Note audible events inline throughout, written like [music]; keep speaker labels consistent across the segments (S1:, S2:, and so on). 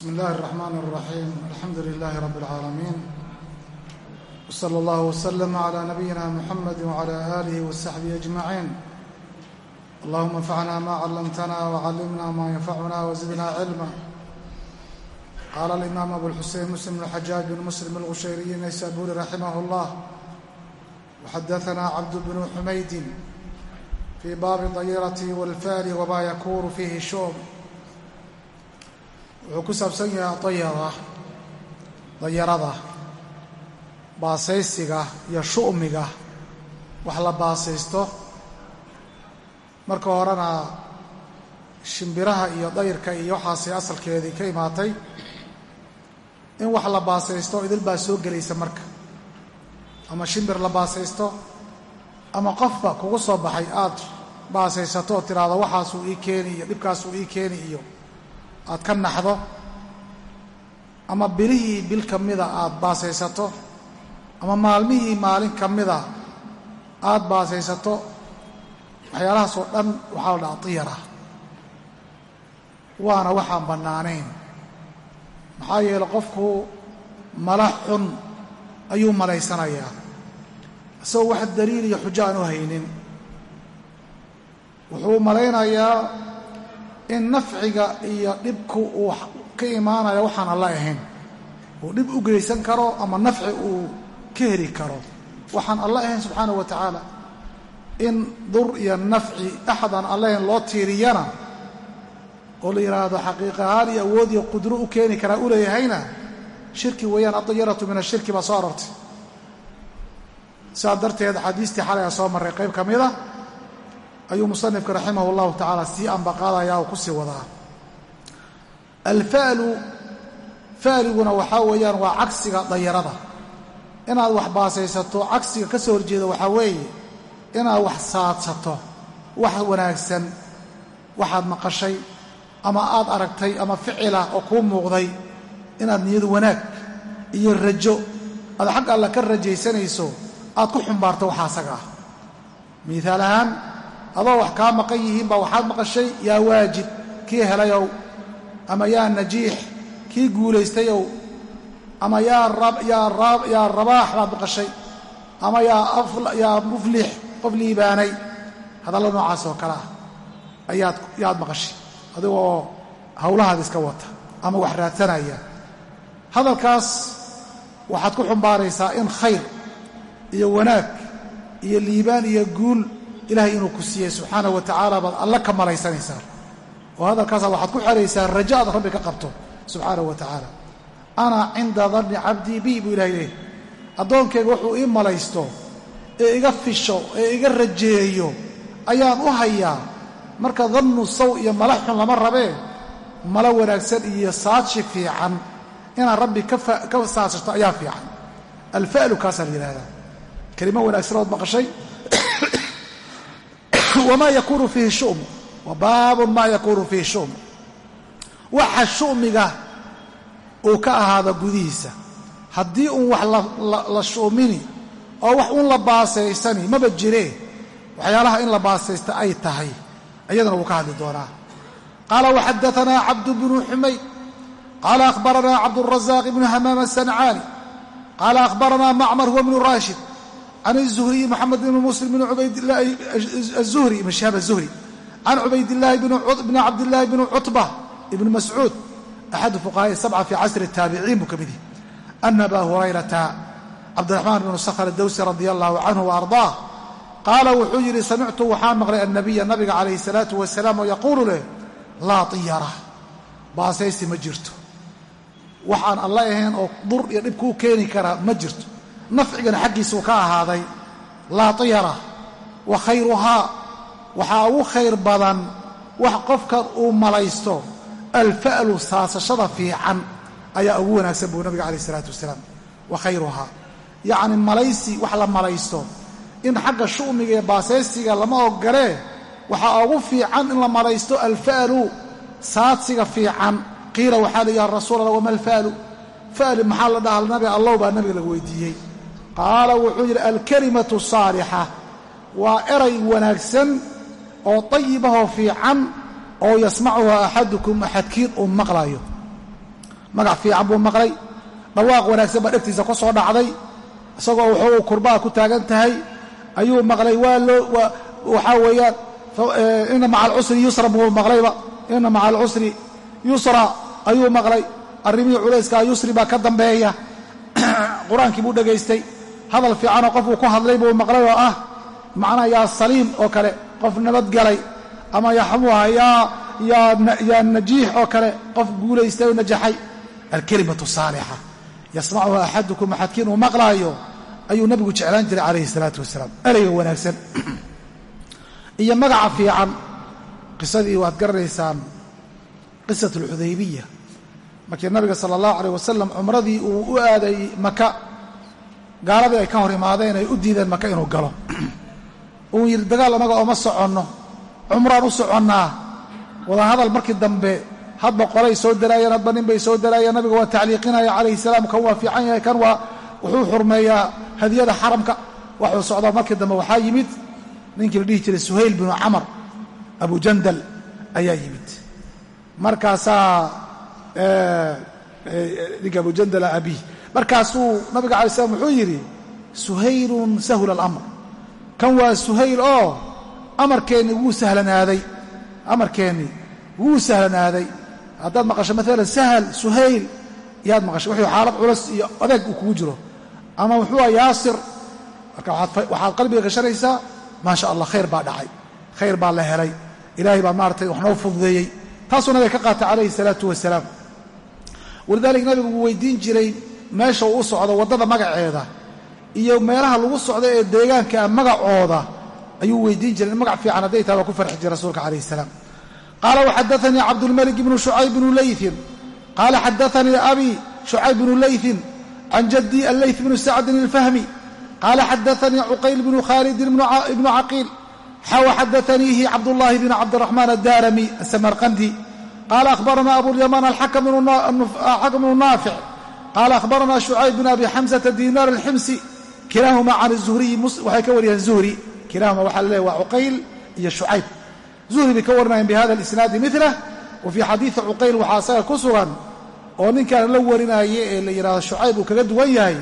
S1: بسم الله الرحمن الرحيم الحمد لله رب العالمين وصلى الله وسلم على نبينا محمد وعلى آله وصحبه أجمعين اللهم انفعنا ما علمتنا وعلمنا ما ينفعنا وزدنا علما قال الإمام أبو الحسين مسلم بن الحجاج بن مسلم الغشيري النيسابوري رحمه الله وحدثنا عبد بن حميد في باب ضيرة والفال وما يكون فيه شوم wuxuu ku saabsan yahay dayara dayarada baasaysiga iyo shu'miga wax la baasaysto. Marka horena shimbiraha iyo dayrka iyo waxaasay asalkeedii ka imaatay in wax la baasaysto idil baa soo gelaysa marka. Ama shimbir la baasaysto ama qofba kugu soo baxay aad baasaysato oo tidhaahdo waxaasuu ii keeni iyo dhibkaasuu ii keeni iyo aad ka naxdo ama bilihii bil ka mida aad baasaysato ama maalmihii maalin ka mida aad baasaysato waxyaalahaas oo dhan waxaa la dhaha diyara waana waxaan bannaanayn. Maxaa yeele qofku mala xun ayuu malaysanayaa. Isagoo wax daliil iyo xujo aan u haynin. Wuxuu malaynayaa in nafciga iyo dhibku uu ka imaanaya waxaan alla ahayn. Uu dhib u geysan karo ama nafci uu ka heli karo. Waxaan alla ahayn subxaanahu wa tacaala in dur iyo nafci axadaan alla ahayn loo tiiriyana oo la yidhaahdo xaqiiq ahaan iyo awood iyo qudro u keeni karaa u leeyahayna shirki weeyaan adayaratu min ashirki baa soo arortay sidaa darteed xadiistii xalay a soo marray. Qayb ka mida ayuu musanifka raximah llahu tacaala sii ambaqaadaya oo ku sii wadaa. Alfa'lu fa'liguna waxaa weeyaan waa cagsiga dayarada. Inaad wax baasaysato cagsiga ka soo horjeeda waxaa weeye inaad wax saadsato wax wanaagsan waxaad maqashay ama aad aragtay ama ficila oo kuu muuqday inaad niyadu wanaag iyo rajo aad xag alla ka rajaysanayso aad ku xumbaarto waxa asaga ah. Miihaal ahaan adoo wax kaa maqan yihiin baa waxaad maqashay yaa waajib kii helayow? Ama yaa najiix kii guulaystayow? Ama yaa rabaax baad maqashay? Ama yaa muflix qof liibaanay? Hadalla noocaas oo kale ah ayaad yaad maqashay. Adigoo hawlahaad iska wata ama wax raadsanaya. Hadalkaas waxaad ku xumbaaraysaa in khayr iyo wanaag iyo liibaan iyo guul ilahay inuu ku siiyey subxaanahu wa tacaala baad alla ka malaysanaysaa oo hadalkaasa waxaad ku xeraysaa rajo aad rabbi ka qabto subxaanahu wa tacaala. Ana cinda danni cabdii bi buu ilahay leehay addoonkayga wuxuu ii malaysto ee iga fisho ee iga rajeeyo ayaan u hayaa. Marka dannu saw iyo mala xun lama rabee malo wanaagsan iyo saadshi fiican. Inaad rabbi ka saadsato ayaa fiican. Alfa'lu kaasaa la yidhahdaa kelimo wanaagsan ood maqashay wma yakuunu fiihi shu'mu wa baabun maa yakuunu fiihi shu'mu waxa shu'miga uu ka ahaado gudihiisa. Haddii uun wax la shu'mini oo wax uun la baasaysani maba jiree waxyaalaha in la baasaysta ay tahay iyadana wuu ka hadli doonaa. Qaala waxadaanaa cabdu bnu xumayd qaala akhbaranaa cabdurazaq ibnu hamaam asancaani qaala akhbaranaa macmar huwa bnu raashid can الزhriي mxamed bn muslim bn ubaydlahi الzuhri ibn shihab الzuhri can cubaydاllahi bn cabdالlahi bn cutbة ibn mascuud axadu fuqahaai sabca fi casri الtaabiciin buu ka mid yahi ana aba hurayrata cabdiraxmaan bn skhr dawsi radi allahu canhu وarضaah qaala wuxuu yidhi samictu waxaan maqlay annabiya nabiga calayhi الsalaaةu wasalaam oo yaquulu leh laa طiyara baasaysi ma jirto waxaan alla ahayn oo dur iyo dhib kuu keeni karaa ma jirto nafcigana xaggiisuu ka ahaaday laa tiyara wa khayruhaa waxaa ugu khayr badan wax qofkan uu malaysto alfa'lu saasashada fiican ayaa ugu wanaagsan buu nabiga calayh isalaatu wasalaam. Wa khayruhaa yacni malaysi wax la malaysto in xagga shu'miga iyo baasaysiga lama ogolee waxaa ugu fiican in la malaysto alfa'lu saadsiga fiican. Qiila waxaa la ya rasuul allah wama alfa'lu? Fa'li maxaa la dhaha nabi allow baa nabiga laga weydiiyey qaala wuxuu yidhi alkalimatu saalixa. Waa eray wanaagsan oo dayibahoo fiican oo yasmacuha axadukum axadkiin uu maqlayo magac fiican buu maqlay. Dhawaaq wanaagsan baa dhegtiisa ku soo dhacday. Isagoo wuxuu kurbaa ku taagan tahay. Ayuu maqlay waa loo waxaa weeyaan ina maca alcusri yusra buu maqlayba. Ina maca alcusri yusra ayuu maqlay. Arrimihii culayskaa yusri baa ka dambeeya. [clears throat] Qur'aankii buu dhegaystay hadal fiicanoo qofuu ku hadlay buu maqlay oo ah macnaha yaa saliim oo kale qof nabadgalay ama yaxmuha yaa najiix oo kale qof guulaystay oo najaxay. Alkelimatu saalixa yasmacuha axadukum axadkiin uu maqlaayo ayuu nabigu jeclaan jiray calayhi salaatu wasalaam. Ereyga wanaagsan. [clears throat] Iyo magaca fiican qisadii waad garanaysaan qisat alxudaybiya markii nabiga sala allahu aleyh wasalam cumradii uu u aaday maka gaaladii ay ka hor imaadeen ay u diideen maka inuu galo. Uu yidhi dagaal annaga ooma soconno. Cumraan u soconnaa. Wadahadal markii dambe hadba qolay soo daraayeen hadba nin bay soo daraayeen nabiga waa tacliiqinaya calayhi salaam kan waa fiican yahay kan waa wuxuu xurmeeyaa hadiyada xaramka. Waxuu socdaa markii dambe waxaa yimid ninkii la dhihi jiray suhayl binu camar abu jandal ayaa yimid. Markaasaa ninka abu jandala abiih markaasuu nabiga alay slam wuxuu yidhi suhaylun sahula alamr. Kan waa suhayl oo amarkeenni wuu sahlanaaday amarkeenni wuu sahlanaaday haddaad maqasho maalan sahal suhayl yaad maqashay wuxuu xaalad culus iyo adeeg uu kugu jiro. Ama wuxuu ah yaasir. Marka waxaad qalbiga gashanaysaa maa sha allah khayr baa dhacay. Khayr baa la helay. Ilaahay baa maaratay wax noo fududeeyey. Taasuu nabiga ka qaatay calayhi salaatu wasalaam walidaalika nabigu wuu weydiin jiray meesha uu u socdo waddada magaceeda iyo meelaha lagu socdo ee deegaankaa magacooda. Ayuu weydiin jiray magac fiican hadday tahay waa ku farxi jiray rasuulka calayh salaam. Qaala waxadaanii cabdulmalik bnu shucayb bnu leytin qaala xadaanii abi shucayb bnu leytin can jaddi alleyt bnu sacdin alfahmi. Qaala xadaanii cuqayl bnu khaalidin ibnu caqiil xaw xadaaniihi cabdullaahi bn cabdiraxmaan addaarami asamarqandi qaala ahbarana abulyamaan alxakm bnu naafic qaala ahbarana shucayb bn abi xamsata diinaar alximsi kilaahuma can zuhriyi waxay ka wariyeen zuhri kilaahuma waxaa la leeya waa cuqayl iyo shucayb zuhri bay ka warinayeen bihada alisnaadi milah wa fii xadiidi cuqayl waxaa asaga ku sugan oo ninkaan la warinaaye ee la yidhahdo shucayb uu kaga duwan yahay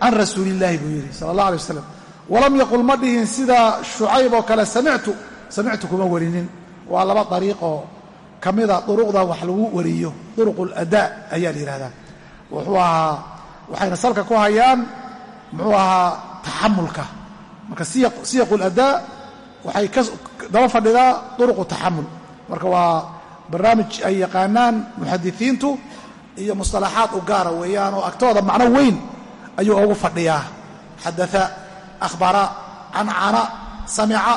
S1: can rasuuliillaahi buu yidhi sala allah alay wasalam walam yaqul ma dhihin sida shucayb oo kale samictu samictu kuma warinin waa laba dariiqoo ka mida duruqda wax lagu wariyo duruq aladaa ayaa la yidhahdaa wuxuu ahaa waxayna salka ku hayaan muxuu ahaa taxamulka. Marka siyaqu aladaa waxay daba fadhidaa duruqu taxamul. Marka waa barnaamij ay yaqaanaan muxadisiintu iyo musطalaxaad u gaara weeyaan oo agtooda macno weyn ayuu ugu fadhiyaa. Xadaa ahbara cancana samica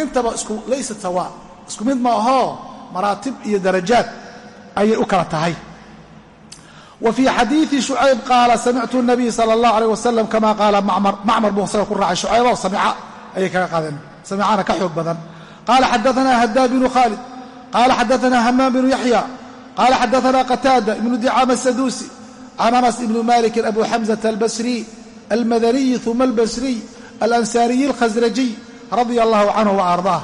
S1: intaba isku laysa sawa isku mid ma ahoo maraatib iyo darajaad ayay u kala tahay. Wa fii xadiidi shucayb qaala samictu nabiy sala allah aleyh wasalam kama qaala macmar macmar buu isaga ku raacay shucayb oo samica ayay kaga qaadeen. Samicana ka xoog badan. Qaala xadaana hadaab bnu khaalid. Qaala xadaana hamaam bnu yaxya qaala xadaana qataada ibnu dicaama asaduusi can anas ibni malikin abu xamzata albasriy almadaniyi uma albasriy alansaariyi alkhasrajiy radia allahu canhu wa ardaah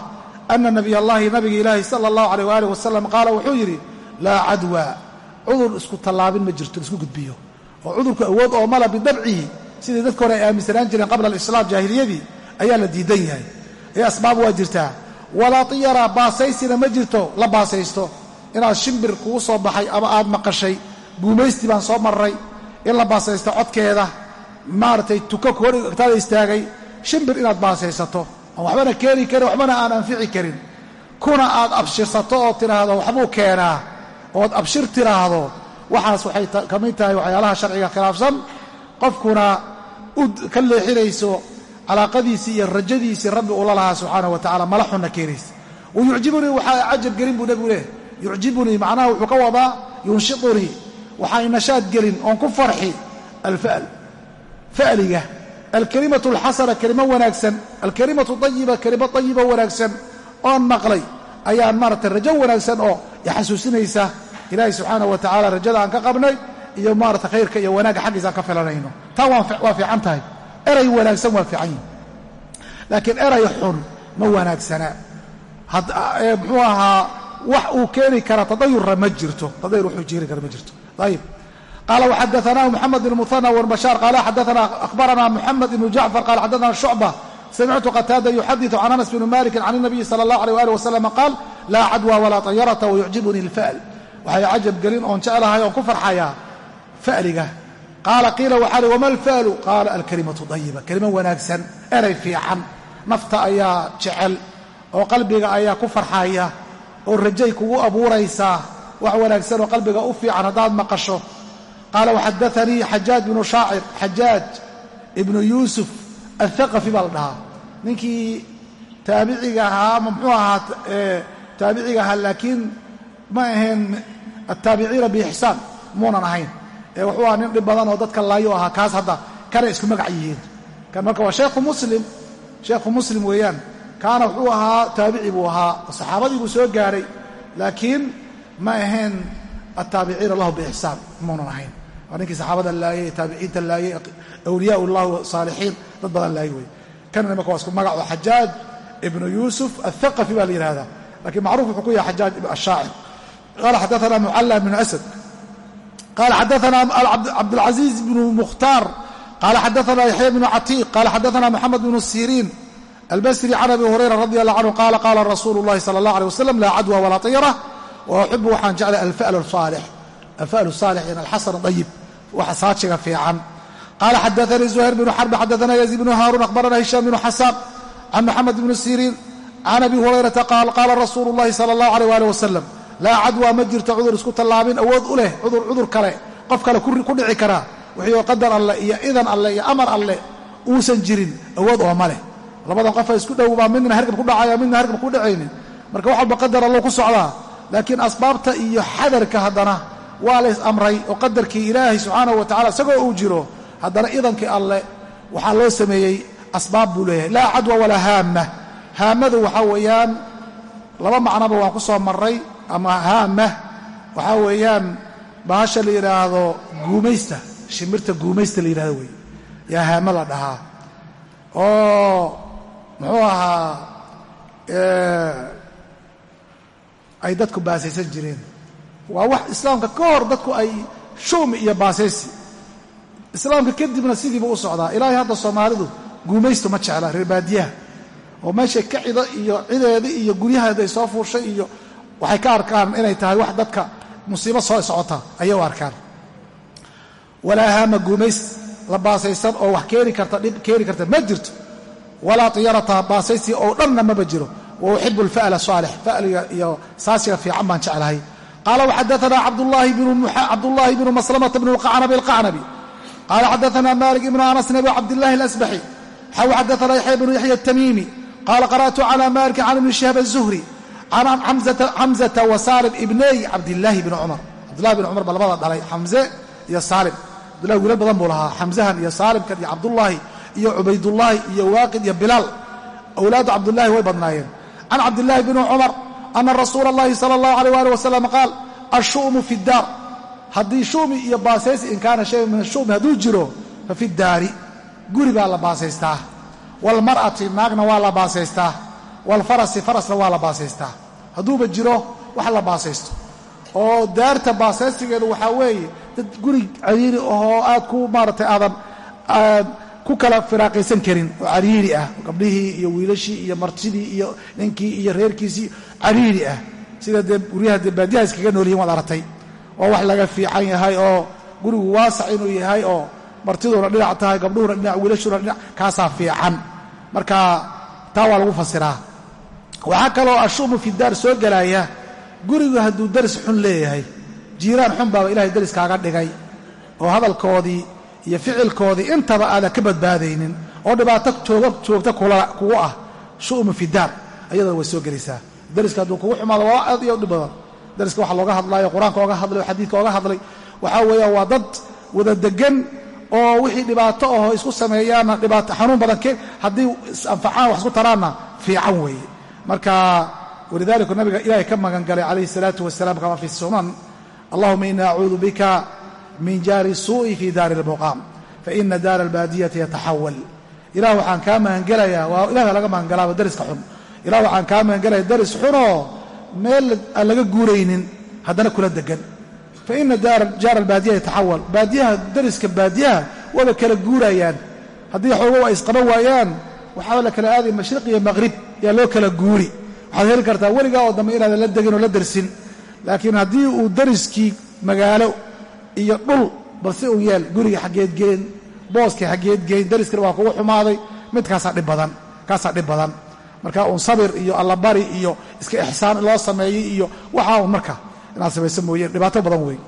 S1: ana nabiy allahi nabiga ilaahi sala allahu aleyh waalih wasalam qaala wuxuu yidhi laa cadwa cudur isku tallaabin ma jirto isku gudbiyo oo cudurku awood oo mala bidabcihi sidii dadka hore ay aaminsanaan jireen qabla alislaam jaahiliyadii ayaa la diidan yahay ee asbaab waa jirtaa walaa tiyara baasaysina ma jirto la baasaysto inaad shimbir kugu soo baxay ama aad maqashay guumaysti baan soo marray in la baasaysto codkeeda maaragtay hor agtaada istaagay shimbir inaad baasaysato aan waxbana keeni karin waxbana aan anfici karin. Kuna aad abshirsato oo tidhaahdo waxbuu keenaa. Ood abshir tiraahdo waxaas waxay ka mid tahay waxyaalaha sharciga khilaafsan. Qofkuna u ka leexinayso calaaqadiisii iyo rajadiisii rabbi ula lahaa subxaanahu wa tacala mala xunna keenaysa. Wa yucjibunii waxaa cajab gelin buu nebigu leeh yucjibunii macnaha wuxuu ka wadaa yunshitunii waxaa inashaad gelin oon ku farxi. Alfa'l fa'liga alkalimatu alxasana kelimo wanaagsan alkalimatu ayiba kelimo ayiba wanaagsan oon maqlay ayaan maaragtay rajo wanaagsan oo ixasuusinaysa ilaahay subxaanahu wa tacala rajada aan ka qabnay iyo maarata khayrka iyo wanaagga xaggiisa aan ka filanayno taa waa fiican tahay eray wanaagsan waa fiican yihi laakiin eray xun ma wanaagsana muxuu ahaa wax uu keeni kara tadayurra ma jirto tadayur wuxuu jeeri kara ma jirto ayib qala وxadaثnahu mxamed بn muثنى wbashاar qala xadaثna akhbarana mxamed ibn jacfar qala xadaثna شhucbة samictu qataada yuxadiثu can anas bn maliki can الnabiyi salى الlah عalيه ali waslm qaal laa cadwى walaa طayarata wayucjibuni اlfa'l waxay cajab gelin oon jeclahay oon ku farxayaa fa'liga qaala qiila waxaa li wama alfa'lu qaala alkalimatu dayiba kelimo wanaagsan eray fiican nafta ayaa jecel oo qalbiga ayaa ku farxaya oo rajay kugu abuuraysaa wax wanaagsan oo qalbiga u fiican haddaad maqasho qaala waxadaanii xajaaj bnu shaacir xajaaj ibnu yuusuf athaqafi baa la dhahaa ninkii taabiciga ahaa ama muxuu ahaa taabiciga ahaa laakiin ma ahayn attaabiciina biixsaan muunan ahayn ee wuxuu ahaa nin dhib badan oo dadka laayo ahaa kaas hadda kanay isku magac yihiin kan marka waa sheekhu muslim sheekhu muslim weeyaan kaana wuxuu ahaa buu soo gaaray laakiin ma ahayn attaabiciina lahu biixsaan muunan waa ninkii saxaabada laayey taabiciinta laayey awliyaa ullah saalixiin dad badan laayey wey kanna marka waa isku magac oo xajaaj ibnu yuusuf athaqafi baa la yidhahdaa lakiin macruuf wuxuu ku yahay xajaaj ashaacir qala xadaana mucalla bnu asad qala xadaana cabdاlcaزiiz bnu mukhtaar qala xadaana yaxya bnu catiiq qala xadaana moxamed bnu siriin albasri can abi hurayra radi allah canhu qala qala rasuulu اllahi salى اllah alيه wasalam laa cadwa walaa طayra wa uxibu waxaan jeclay alfa'l saalix alfa'l saalix in alxasan dayib waxa saajiga fiican. Qaala xadaanii zuhayr bnu xarb xadaana yaziid bnu haaruun akhbarana hishaam bnu xasaan can moxamed bni siriin can abi hurayrata qaal qaala rasuulu llahi sala allahu aleyh waalih wasalam laa cadwaa ma jirto cudur isku tallaabin awood u leh cudur kale. Qof kale ku dhici karaa wixii qadar alleh iyo idan alleh iyo amar alleh uusan jirin awood ooma leh. Labadan qofa isku dhowbaa midna hergab ku dhacaya midna hergab ku dhacaynin. Marka wax walba qadar allo ku socdaa. Laakiin asbaabta iyo xadarka haddana waa lays amray oo qadarkii ilaahay subxaanahu wa tacala isagoo uu jiro haddana idankii alleh waxaa loo sameeyey asbaab buu leeyahay. Laa cadwa walaa haama haamadu waxaa weeyaan laba macnoba waan ku soo marray ama haama waxaa weeyaan bahasha la yidhaahdo guumaysta shimirta guumaysta la yidhahdo wey yaa haama la dhahaa. Oo muxuu ahaa ay dadku baasaysan jireen waa wax islaamka ka hor dadku ay shuumi iyo baasaysi. Islaamka kadibna sidiiba u socdaa. Ilaahay hadda soomaalidu guumaystu ma jecla reer baadiyaha. Oo meeshay ka cido iyo cideeda iyo guryaheeda ay soo fuushay iyo waxay ka arkaan inay tahay wax dadka musiibo soo socota ayay u arkaan. Walaa guumays la baasaysan oo wax keeni karta dhib keeni karta ma jirto. Walaa tiyarata baasaysi oo dhanna maba jiro. Wa uxibu alfa'la saalix fa'liga iyo saasiga fiican baan jeclahay qaala waxadaana cabdullaahi bnu maslamata bnu lqacnabi alqacnabi qaala xadaana malik ibnu anas nabi cabdillahi alasbaxi xaw xadaana yaxya bnu yaxya atamiimi qaala qara'tu cala maliki can ibni shihab aلzuhri can xamzata wa saalim ibnay cabdillaahi bni cumar cabdillahi bn cumar ba labada dhalay xamze iyo saalim cabdillahi wiilal badan buu lahaa xamzahan iyo saalimkan iyo cabdullaahi iyo cubaydullaahi iyo waaqid iyo bilaal awlaadu cabdullaahi way badnaayeen can cabdillaahi bni cumar ana rasuula اllahi sala اllahu alيh ali wasalam qaal ashu'mu fi اddaar haddii shu'mi iyo baasaysi in kaana shay min ashumi hadduu jiro fa fi daari guri baa la baasaystaa waalmar'ati naagna waa la baasaystaa waalfarasi farasna waa la baasaystaa hadduuba jiro wax la baasaysto oo daarta baasaystigeedu waxaa weeye dad guri cariiri ahoo aad ku maaratay aadan ku kala firaaqaysan karin. Oo cariiri ah gabdhihii iyo wiilashii iyo martidii iyo ninkii iyo reerkiisii cariiri ah. Sida dee guryaha dee baadiyaha iskaga nool yihiin waad aragtay. Oo wax laga fiican yahay oo gurigu waasac inuu yahay oo martiduna dhinac tahay gabdhuhuna dhinac wiilashuna dhinac kaasaa fiican. Marka taa waa lagu fasiraa. Waxaa kaloo ashu'mu fi daar soo gelaya gurigu hadduu daris xun leeyahay jiiraan xun baaba ilahay daris kaaga dhigay. Oo hadalkoodii iyo ficilkoodii intaba aadan ka badbaadaynin oo dhibaato joogta kugu ah shu'mu fi daar ayadana way soo gelaysaa. Dariska hadduu kugu xumaado waa aad iyo dhib badan. Dariska waxa looga hadlaayo qur'aanka oga hadlay oo xadiidka oga hadlay. Waxaa weeyaan waa dad wada degan oo wixii dhibaato aho isku sameeyaanna dhibaato xanuun badan haddii is-anfacaan wax isku taraanna fiican weeye. Marka walidalika nabiga ilaahay ka magan galay calayhi الsalaatu wasalaam kama fi sunan allahuma ini acuudu bika min jaari suu'i fi daari اlmuqaam faina daara albaadiyati yataxawal ilah waxaan kaa magangelayaa waa ilaha laga magangalaaba dariska xun. Ilah waxaan kaa magangelaya daris xunoo meel aan laga guuraynin haddana kula degan fa ina jaara albaadiya yataxawal baadiyaha dariska baadiyaha waba kala guurayaan. Haddii xoogow ay isqaban waayaan waxaa la kala aaday mashriq iyo maqhrib yaa loo kala guuri. Waxaad heli kartaa weligaa oo dambe inaadan la degin oo la dersin laakiin haddii uu dariskii magaalo iyo dhul balse uu yeel guriga xaggeed geen booska xaggeed geen dariskana waa kugu xumaaday midkaasaa dhib badan kaasaa dhib badan. Marka uun sabir iyo allabari iyo iska ixsaan loo sameeyey iyo waxaa un marka inaad samayso mooyeen dhibaato badan wey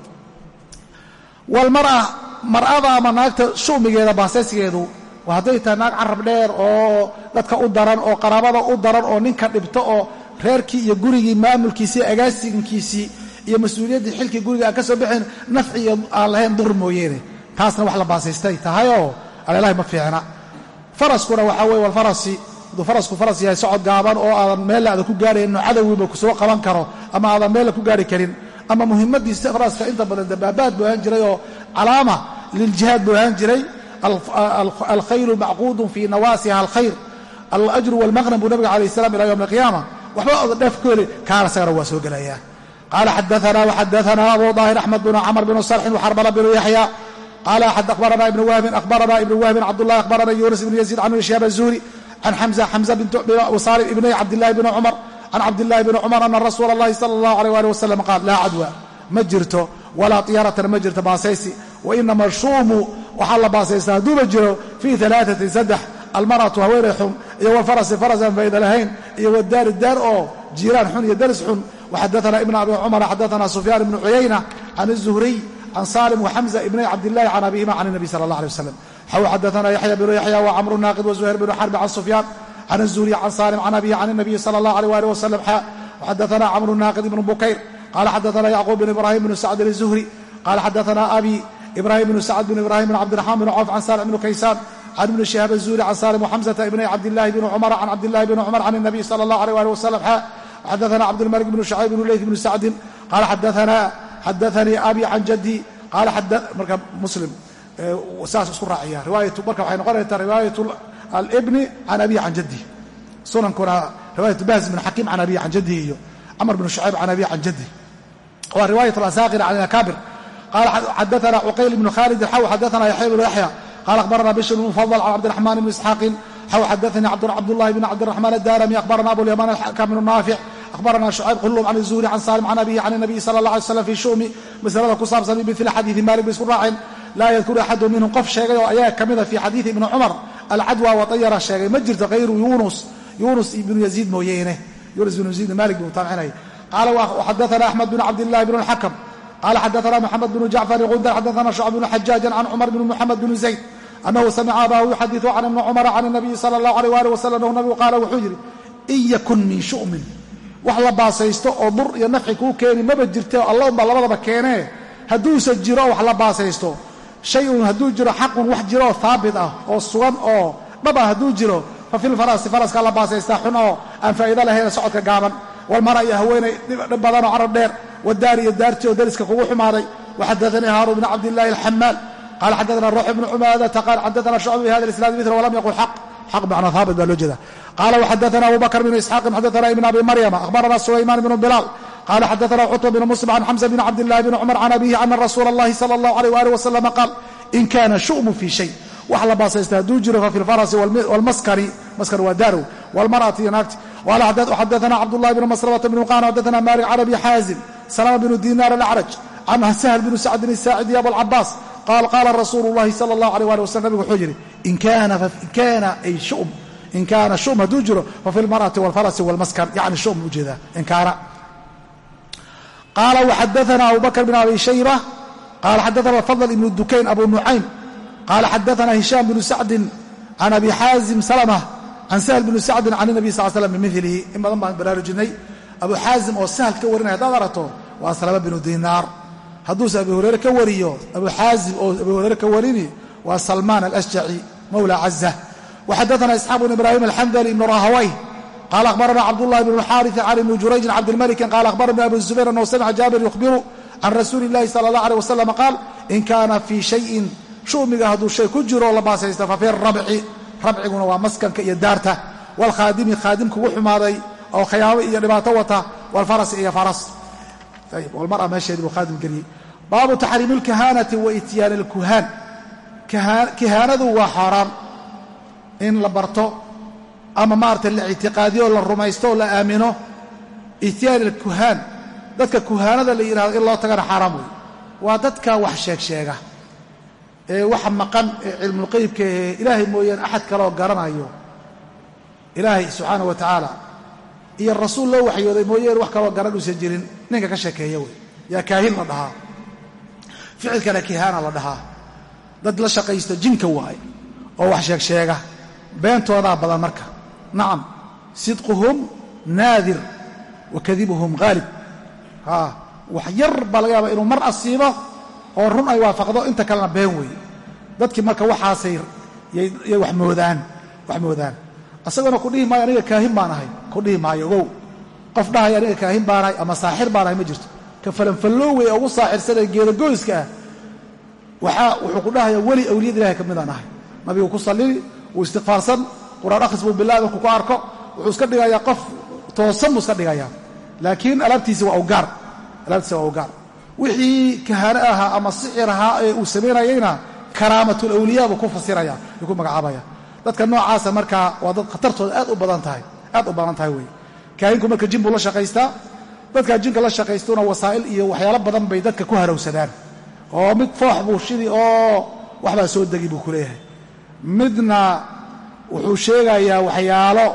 S1: walmara mar'ada ama naagta shumigeeda baasaysigeedu waa hadday tahay naag carab dheer oo dadka u daran oo qaraabada u daran oo ninka dhibto oo reerkii iyo gurigii maamulkiisii agaasinkiisii iyo mas'uuliyaddii xilkii guriga aan ka soo bixin nafci iyo aan lahayn dur mooyeene. Taasna wax la baasaystay tahayoo aleelahay ma fiicna. Faraskuna waxaa weye walfarasi hadduu farasku faras yahay socod gaaban oo aadan meella aadan ku gaarayn inuu cadowgiiba ku soo qaban karo ama aadan meella ku gaari karin ama muhimmadiisa faraska inta badan dabaabaad buu ahaan jiray oo calaama liljihaad buu ahaan jiray. Alkhayru macquudun fii nawaasiha alkhayr alajru walmaqnam buu nabiga alayh salam ila yowm alqiyaama waxba dheef ku heli kaana isagana waa soo gelayaa qaala xadaana waxadaana abu daahir axmed bnu camr bnu sarxin waxarbala bnu yaxya qaala abarana ibnu wahbin akhbarana ibnu wahbin cabdullahi akhbarana yuunus ibnu yaziid can shihaab azuhri can xamza xamza salim ibnay cabdillahi bni cumar can cabdillahi bni cumar ana rasuula allahi sala allahu aleyh ali wasalam qaal laa cadwa ma jirto walaa tiyaaratan ma jirto baasaysi wa inama shuumu waxaa la baasaystaa hadduuba jiro fii alaaثatin saddex almar'atu haweenay xun iyo walfarasi faras aan fayda lahayn iyo wadaari daar oo jiiraan xun iyo daris xun waxadaana ibn abi cumar xadaana sufyaan ibnu cuyayna can الzuhriy can salim وxamza ibnay cabdillahi can abihima can الnabi sala اllah alيه wasalam xaw xadaana yaxya bnu yaxya wcamru naaqid wazuhayr bnu xarbi can sufyaan can الzuhriy can salim can abihi can الnabiyi salى اllah alيh ali wasalam xadaana camru naaqid ibnu bukayr qala xadaana yacquub bn ibrahim bnu sacdin الzuhri qala xadaana abi ibrahim bnu sacd bn ibrahim bn cabdiraxmaan bn cawf can salim bnu kaysaan can ibni shihaab azuhri can salim wxamzata ibnay cabdillahi bni cumara can cabdillahi bni cumar can الnabiy salى اllah alيh ali wasalam xadaana cabdilmalik bnu shacayb bnu leyth bnu sacdin qaala xadaanii abi can jaddi qaala marka muslim saas isku raaciya riwaayatu marka waxay noqonaysaa riwaayat alibni can abihi can jaddi sunankuna riwaayat bahz bn xakiim can abihi can jaddi iyo camr bn shacayb can abihi can jaddi waa riwaayat alasaqir can akaabir qala xadaana cuqayl ibnu khalidin xaw xadaana yaxya bnu yaxya qala akhbarana bishr bn mufadl can cabdiraxmaan bni isxaaqin xaw xadaanii cabdulahi bn cabdiraxmaan adarami akhbarana abulyamaan alxakam bnu naafic abarana shucayb qulub can zuhri can salim can abihi can nabiyi sala allah alay slam fi shumi masalada ku saabsan bimili xadiidi malik bay isku raaceen laa yadkuru axadu minhum qof sheegay oo ayaga ka mida fii xadiidi ibni cumar alcadwa watayara sheegay ma jirto hayru yunus yunus ibnu yaziid mooyeene yunus ibnu yaziid malik buu taabicinay qaala xadaana axmed bn cabdillahi bn اlxakam qala xadaana moxamed bnu jacfari qundar xadaana shucb bnu xajaajan can cumar bn muxamed bn zayd anahu samica abahu yuxadiثu can ibni cumara can الnabiyi salى اllahu alيh ali wasalam anahu nabigu qaala wuxuu yidhi in yakun min shumin wax la baasaysto oo dur iyo nafci kuu keeni maba jirte oo labadaba keenee hadduusan jiro wax la baasaysto. Shay-un hadduu jiro xaqun wax jiro haabit ah oo sugan oo dhab ah hadduu jiro fa filfarasi faraska la baasaystaa xun oo aan faa'iido lahayn socodka gaaban. Walmara iyo haweenay dhib badanoo carab dheer. Wadaari iyo daartii oo dariska kugu xumaaday. Waxadaanii haaruun bn cabdillahi alxamaal qaala xadaana ruux ibnu cumaadata qaal xadaana shucb bi hada isnaad mil walam yaqul xaq. Xaq macnaa haabit baa loo jeeda qala wxadaana abu bakr bn isxaaqin xadaana ibn abi maryama akhbarana sulayman bn bilaal qala xadaana cutba bn muslim can xamza bn cabdillahi bn cumar can abihi ana rasuula اllahi sala اllahu alيh ali waslama qaal in kana shu'mu fi shay wax la baasaysta hadduu jiro fa fi lfarasi wlmaskani maskani waa daarow wlmar'ati iyo naagti xadaana cabdullahi bn masrabata bn qana xadaana malik can abi xaazim salama bn dinar alacraj can sahl bn sacdin الsaacidi abulcabaas qaal qaala rasuulu اllahi sala اllahu alيh ali waslm nabigu wuxuu yidhi in kana ay shum in kaana shum hadduu jiro fafi lmar'ati wاlfarasi wاlmaskan yani shum u jeedaa in kaana qaala waxadaana abu bakr bn abi shayba qaala xadaana fadl ibnu dukayn abu nucaym qaala xadaana hishaam bnu sacdin can abi xaazim salma can sahl bni sacdin can nabiy sal slam bimilihi in badan baan baraarujinay abu xaazim oo sahl ka warinaya haddaad arato waa salama binu dinaar hadduuse abi hureyre ka wariyo abu xaazim oo abi hureyre ka warini waa salmaan alashjaci mawla caza وxadثna isxاaq بن ibrahim الxandلي بن rahaway qala akhbarana cabdالlahi بن الxاriث can ibni jurayجin cabdilmلki qala akhbarani abu الزubayr anhu samca jaabir yukhbiru can rasuuli الlahi salى الlaه عalيه wasalam qaal in kana fii shayin shumiga hadduu shay ku jiro oo la baasaysta fafi rabci rabciguna waa maskanka iyo daarta wاlkhaadimi khaadim kugu xumaaday oo khiyaamo iyo dhibaato wata wاlfarasi iyo faras walmara meesheedii buu khaadim geliyey baabu taxriimi alkahaanati wa ityaani alkuhaan kihaanadu waa xaaraan in la barto ama maarata la ictiqaadiyo la rumaysto oo la aamino ityaani alkuhaan dadka kuhaanada la yidhahdo in loo tagana xaaraam wey waa dadka wax sheegsheega. Ee waxa maqan ee cilmulqeybka ee ilaahay mooyaane axad kaleoo garanayo ilaahay subxaana wa tacaala iyo rasuul loo waxyooday mooyaane wax kaloo garan uusan jirin ninka ka sheekeeya wey yaa kaahin la dhahaa. Ficilkana kihaana la dhahaa. Dad la shaqaysto jinka waaye oo wax sheegsheega beentoodaa badan marka. Nacam sidquhum naadir wa kadibuhum haalib wax yar baa laga yaaba inuu mar asiibo oo run ay waafaqdo inta kalena been weeye dadkii marka waxaasay yay wax moodaan wax moodaan. Asagona ku dhihi maayo aniga kaahin baan ahay. Ku dhihi maayo ogow qof dhahay aniga kaahin baan ahay ama saaxir baan ahay ma jirto. Ka falanfallowey ee ugu saaxirsanee geedagoyska ah waxaa wuxuu ku dhahaya weli awliyad ilahay ka midaan ahay. Nabigu ku sallini wuu istiqfaarsan quraan akhris buu bilahi markuu ku arko wuxuu iska dhigayaa qof toosan buu iska dhigayaa. Laakiin alaabtiisi waa awgaar alaabtiisi waa awgaar wixii kahaane ahaa ama sixir ahaa ee uu samaynayayna karaamatulawliya buu ku fasiraya yuu ku magacaabaya. Dadka noocaasa markaa waa dad khatartooda aad u badan tahay aad u badan tahay wey kaahinku marka jin buu la shaqaystaa dadkaa jinka la shaqaystuna wasaa'il iyo waxyaalo badan bay dadka ku harowsadaan oo mid foox buu shidi oo waxbaa soo degi buu ku leeyahay midna wuxuu sheegayaa waxyaalo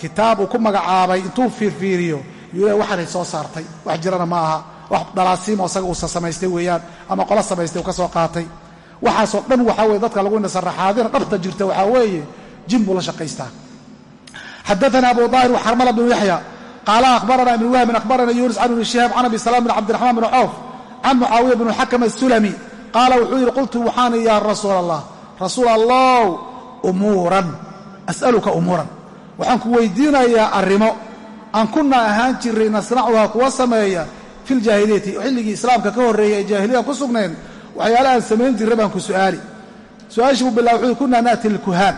S1: kitaab uu ku magacaabay intuu fiirfiiriyo. Yuu le waxaanay soo saartay. Wax jirana ma aha. Wax dhalaasiimo isaga uusa samaystay weeyaan ama qolo samaystay uu ka soo qaatay. Waxaasoo dhan waxaa weye dadka lagu nasaraxaadina dhabta jirta waxaa weeye jin buu la shaqaystaa. Xadaana abu daahir waxarmala bnu yaxya qaala akhbarana ibn wahbin akhbarana yuunus can ibni shihaab can abi salam bin cabdiraxmaan bn cawf can mucaawiya bn xakam asulami qaala wuxuu yidhi qultu waxaan yaa rasuul allah rasuul allow umuuran. As'aluka umuuran. Waxaan ku weydiinayaa arrimo. Aan kuna ahaan jirray nasnacuhaa kuwa sameeya. Fi ljaahiliyati xilligii islaamka ka horreeyay ee jaahiliya ku sugnayn waxyaala aan samayn jirray baan ku su'aali. Su'aashii buu bilaa wuxuu kunaa naati lkuhaan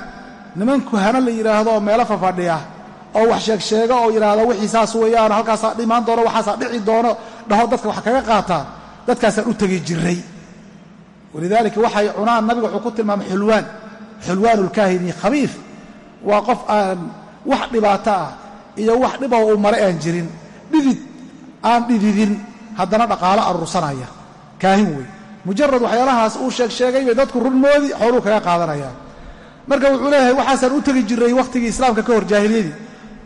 S1: niman kuhano la yidhaahdo oo meelo fafadhiya oo wax sheegsheega oo yidhaahdo wixii saas weeyaan halkaasaa dhimaan doono waxaasaa dhici doono dhaho dadka wax kaga qaataa dadkaasaan u tegi jirray walidaalika waxay cunaan nabiga wuxuu ku tilmaamay xulwaan xulwaanu lkaahini khabiif waa qof aan wax dhibaato ah iyo wax dhiboo uu mare aan jirin. Dhidid aan dhididin. Haddana dhaqaalo aruursanaya kaahin wey mujarad waxyaalahaas uu sheeg sheegay bay dadku runmoodi xooluu kaga qaadanayaan. Marka wuxuu leeyahay waxaasaan u tegi jirray wakhtigii islaamka ka hor jaahiliyadii.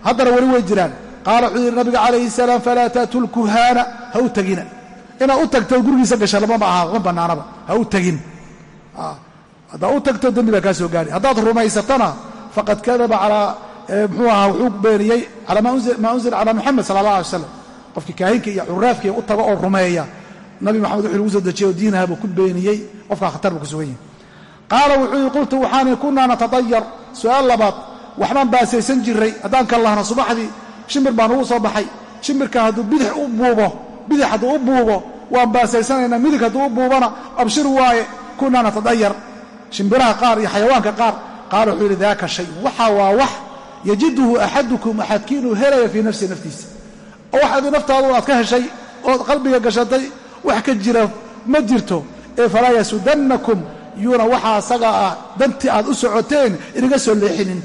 S1: Haddana weli way jiraan. Qaala wuxuu nabiga calayhi salaam falaa ta'tuu lkuhaana ha u tegina inaad u tagto gurigiisa gasha lamama aha ma bannaanaba ha u tegin haddaad u tagto dembi kaa soo gaari. Haddaad rumaysatana faqad kadaba calaa muxuu ahaa wuxuu beeniyey calaa maa unzila calaa muxamed sala allah alay slam qofkii kaahinka iyo curaafkii u tago oo rumeeya. Nabi maxamed wuxuu lagu soo dejiyey oo diinaha ku beeniyey. Qofkaa khatar buu ku sugan yahay. Qaala wuxuu yidhi qultu waxaani kunaa natadayar su'aal labaad waxbaan baasaysan jirray. Haddaan ka lahno subaxdii shimbir baan ugu soo baxay. Shimbirka hadduu bidix u buubo bidix hadduu u buubo waan baasaysanaynaa midig hadduu u buubona abshir waaye kunaa natadayar shimbiraha qaar iyo xayawaanka qaar qaala wuxuu yidhi daaka shay waxa waa wax yajiduhu axadukum axadkii helaya fii nafsihi naftiisa. Wax adi naftaadu aad ka heshay ood qalbiga gashatay wax ka jira ma jirto. Ee falaa yasudannakum yuuna waxaa asaga ah dantii aad u socoteen inaga soo leexinin.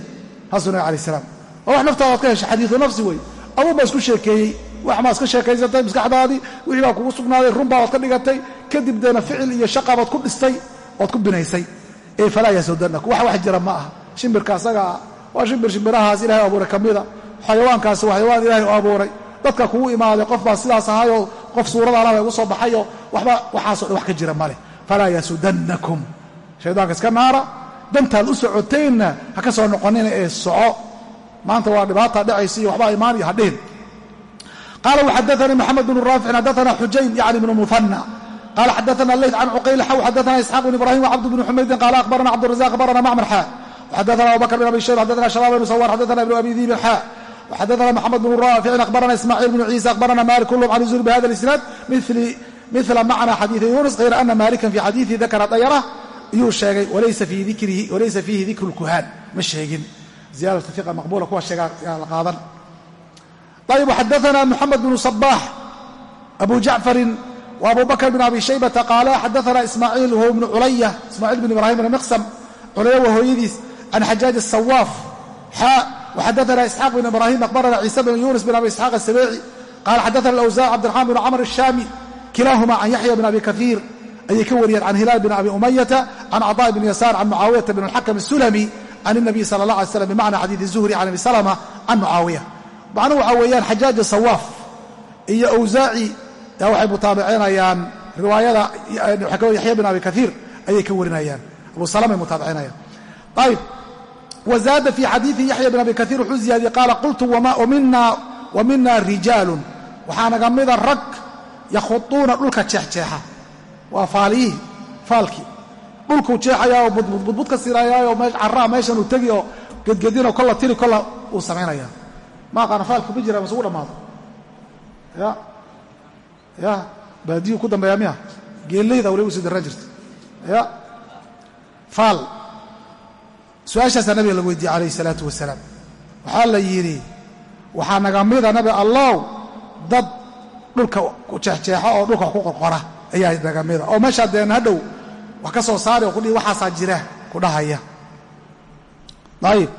S1: Haasuu nabi alai salaam. Oo wax naftaada aad ka heshay xadiidu nafsi wey baa isku sheekeeyey wax maa iska sheekaysatay maskaxdaadii wixii baa kugu sugnaaday run baa waad ka dhigatay kadib deena ficil iyo shaqa baad ku dhistay ood ku binaysay. Ee falaa yasudannakum wax wax jira ma aha. Shimbirka asaga ah waa shimbir shimbirahaas ilahay abuuray ka mida. Xayawaankaasi waa xayawaan ilahay u abuuray. Dadka kugu imaaday qof baa sidaas ahayoo qof suurada alaba igu soo baxayoo waxba waxaaso dhan wax ka jira maleh falaa yasudannakum shaydaanka iska naara. Dantaad u socoteenna ha ka soo noqonina ee soco. Maanta waa dhibaata dhacaysa iyo waxbaa imaanaya hadhihin qala wxadaanii maxamed bnu raaficin xadaana xujayn yani bnu muana qala xadaana leyt can cuqayl xaw xadaana isxaaq bn ibrahim wcabd bni xumaydin qaala akhbarana cabdurazaq akhbarana macmar xaa xadaana abubakr bin abi shayb xadaana shabaab bn sawan xadaana ibnu abi diibin xaa xadaana maxamed bnu raaficin akhbarana ismaaciil bnu ciisa akhbarana malik kulum can zuhri bihada isnaad mila macna xadiidi yunis hayra ana malikan fi xadiidihi dakara dayara iyuu sheegay walaysa fiihi dikru lkuhaan ma sheegin ziyadatu iqa maqbula kuwa sheega la qaadan ayb xadثna mxamed بن صbaح abu jacfarin wa abu bakr bn abi shaybata qaala xadaana ismaaciil huwa ibnu culaya ismaaciil bn ibrahim bn miqsam culaya waa hooyadiis can xajaaj asawaaf xaa waxadaana isxaaq bn ibrahim aqbarana ciisa bn yunis bn abi isxaaq asabeeci qaala xadaana awsaac cabdiraxmaan bn camr الshaami kilaahuma can yaxya bn abi kaiir ayay ka wariyeen can hilaal bn abi umayata can caطاء bn yasaar can mucaawiyata bn اlxakm الsulami can الnabiy sala اllah alay slam bimacna xadiid الzuhri can abi salma can mucaawiya macnuhu waxaa weeyaan xajaaja sawaaf iyo awsaaci waxay mutaabicinayaan riwaayada yaxya bn abi kaiir ayay ka warinayaan abu salamay mutaabicinayaan ayb wazaada fi xadiidi yaxya bn abi kaiir wuxuu ziyaadiyey qaala qultu wa mina rijaalun. Waxaa naga mida rag yakhuduuna dhulka jeexjeexa. Waa faaliyihi faalkii. Dhulkuu jeexayaa oo budbud ka sirayaayoo carraa meeshan uu tegi oo gedgedinoo kolla tiri kolla uu samaynayaa ma aqaana faalku ma jira masugu dhammaado ya ya baadiyuu ku dambeeyaa miya geellayda waliba u sii darran jirta ya faal su'aashaasaa nabiga la weydiiyey calayhi salaatu wasalaam waxaa la yidhi waxaa naga mida nabi allow dad dhulka jeexjeexa oo dhulka ku qorqora ayaa naga mida oo meeshaa deen hadhow wax ka soo saari oo kudhihi waxaasaa jira ku dhahaya ayib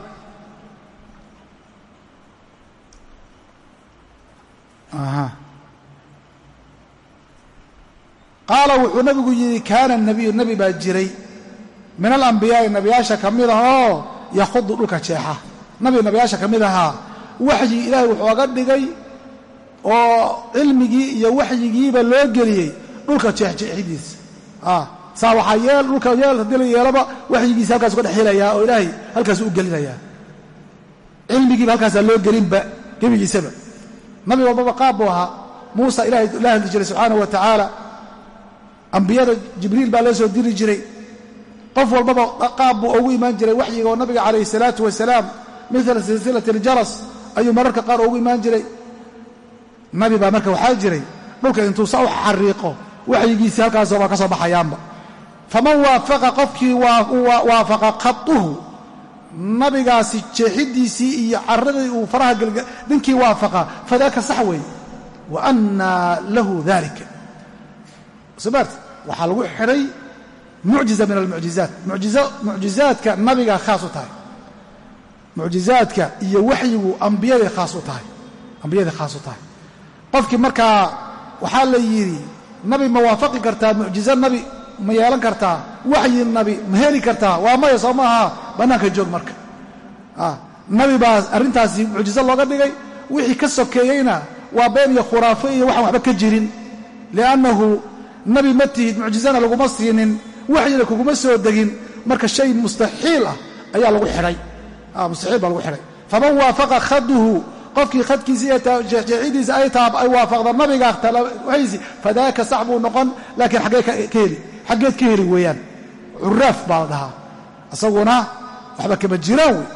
S1: qaala wuxuu nabigu yidhi kaana nabiyu nebi baa jiray. Min alambiyaai nabiyaasha ka mid ah oo yakhudu dhulka jeexa. Nabi nabiyaasha ka mid ahaa. Waxyi ilaahay wuxuu oga dhigay oo cilmigii iyo waxyigiiba loo geliyey dhulka jeexjeexidiisa saa waxaa yeel dhulka yeel haddii la yeelaba waxyigiisa halkaas uga dhex helayaa oo ilaahay halkaas u gelinayaa cilmigiiba halkaasaa loo gelinba gebigiisaba nabi walbaba qaab buu ahaa. Muusa ilahay la hadli jiray subxaanahu wa tacaala. Ambiyada jibriil baa loo soo diri jiray. Qof walbaba qaab buu ugu imaan jiray waxyiga oo nabiga calayhi salaatu wasalaam mila silsilati aljaras ayuu mararka qaar ugu imaan jiray. Nabi baa marka waxaa jiray dhulka intuu sa u xariiqo waxyigiisii halkaasoo baa ka soo baxayaanba. Faman waafaqa qofkii waafaqa khatuhu nabigaasi jeexidiisii iyo caradii uu faraha ninkii waafaqa fadaaka sax weeye. Wa annaa lahu dalika somaart waxaa lagu xidhay mucjiza min almucjizaat. Mucjizaadka nabiga khaas u tahay. Mucjizaadka iyo waxyigu ambiyaday khaas u tahay. Ambiyaday khaas u tahay. Qofkii markaa waxaa la yidhi nabi ma waafaqi kartaa mucjizo nabi ma yeelan kartaa waxyi nabi ma heli kartaa waa maya soo maaha bannaanka joog marka. Nabi baa arrintaasi mucjizo looga dhigay wixii ka sokeeyeyna waa been iyo khuraafo iyo waxaan waxba ka jirin. Liannahu nabi ma tihid mucjizana laguma siinin waxyina kuguma soo degin marka shay mustaxiil ah ayaa lagu xidhay mustaxiil baa lagu xidhay faman waafaqa khaduhu qofkii khadkiisi iyo ay taab ay waafaqda nabiga waxaysi fadaaka sax buu noqon laakiin xaggee ka heli xaggeed ka heli weeyaan curaaf baa la dhahaa isaguna waxba kama jiraan wey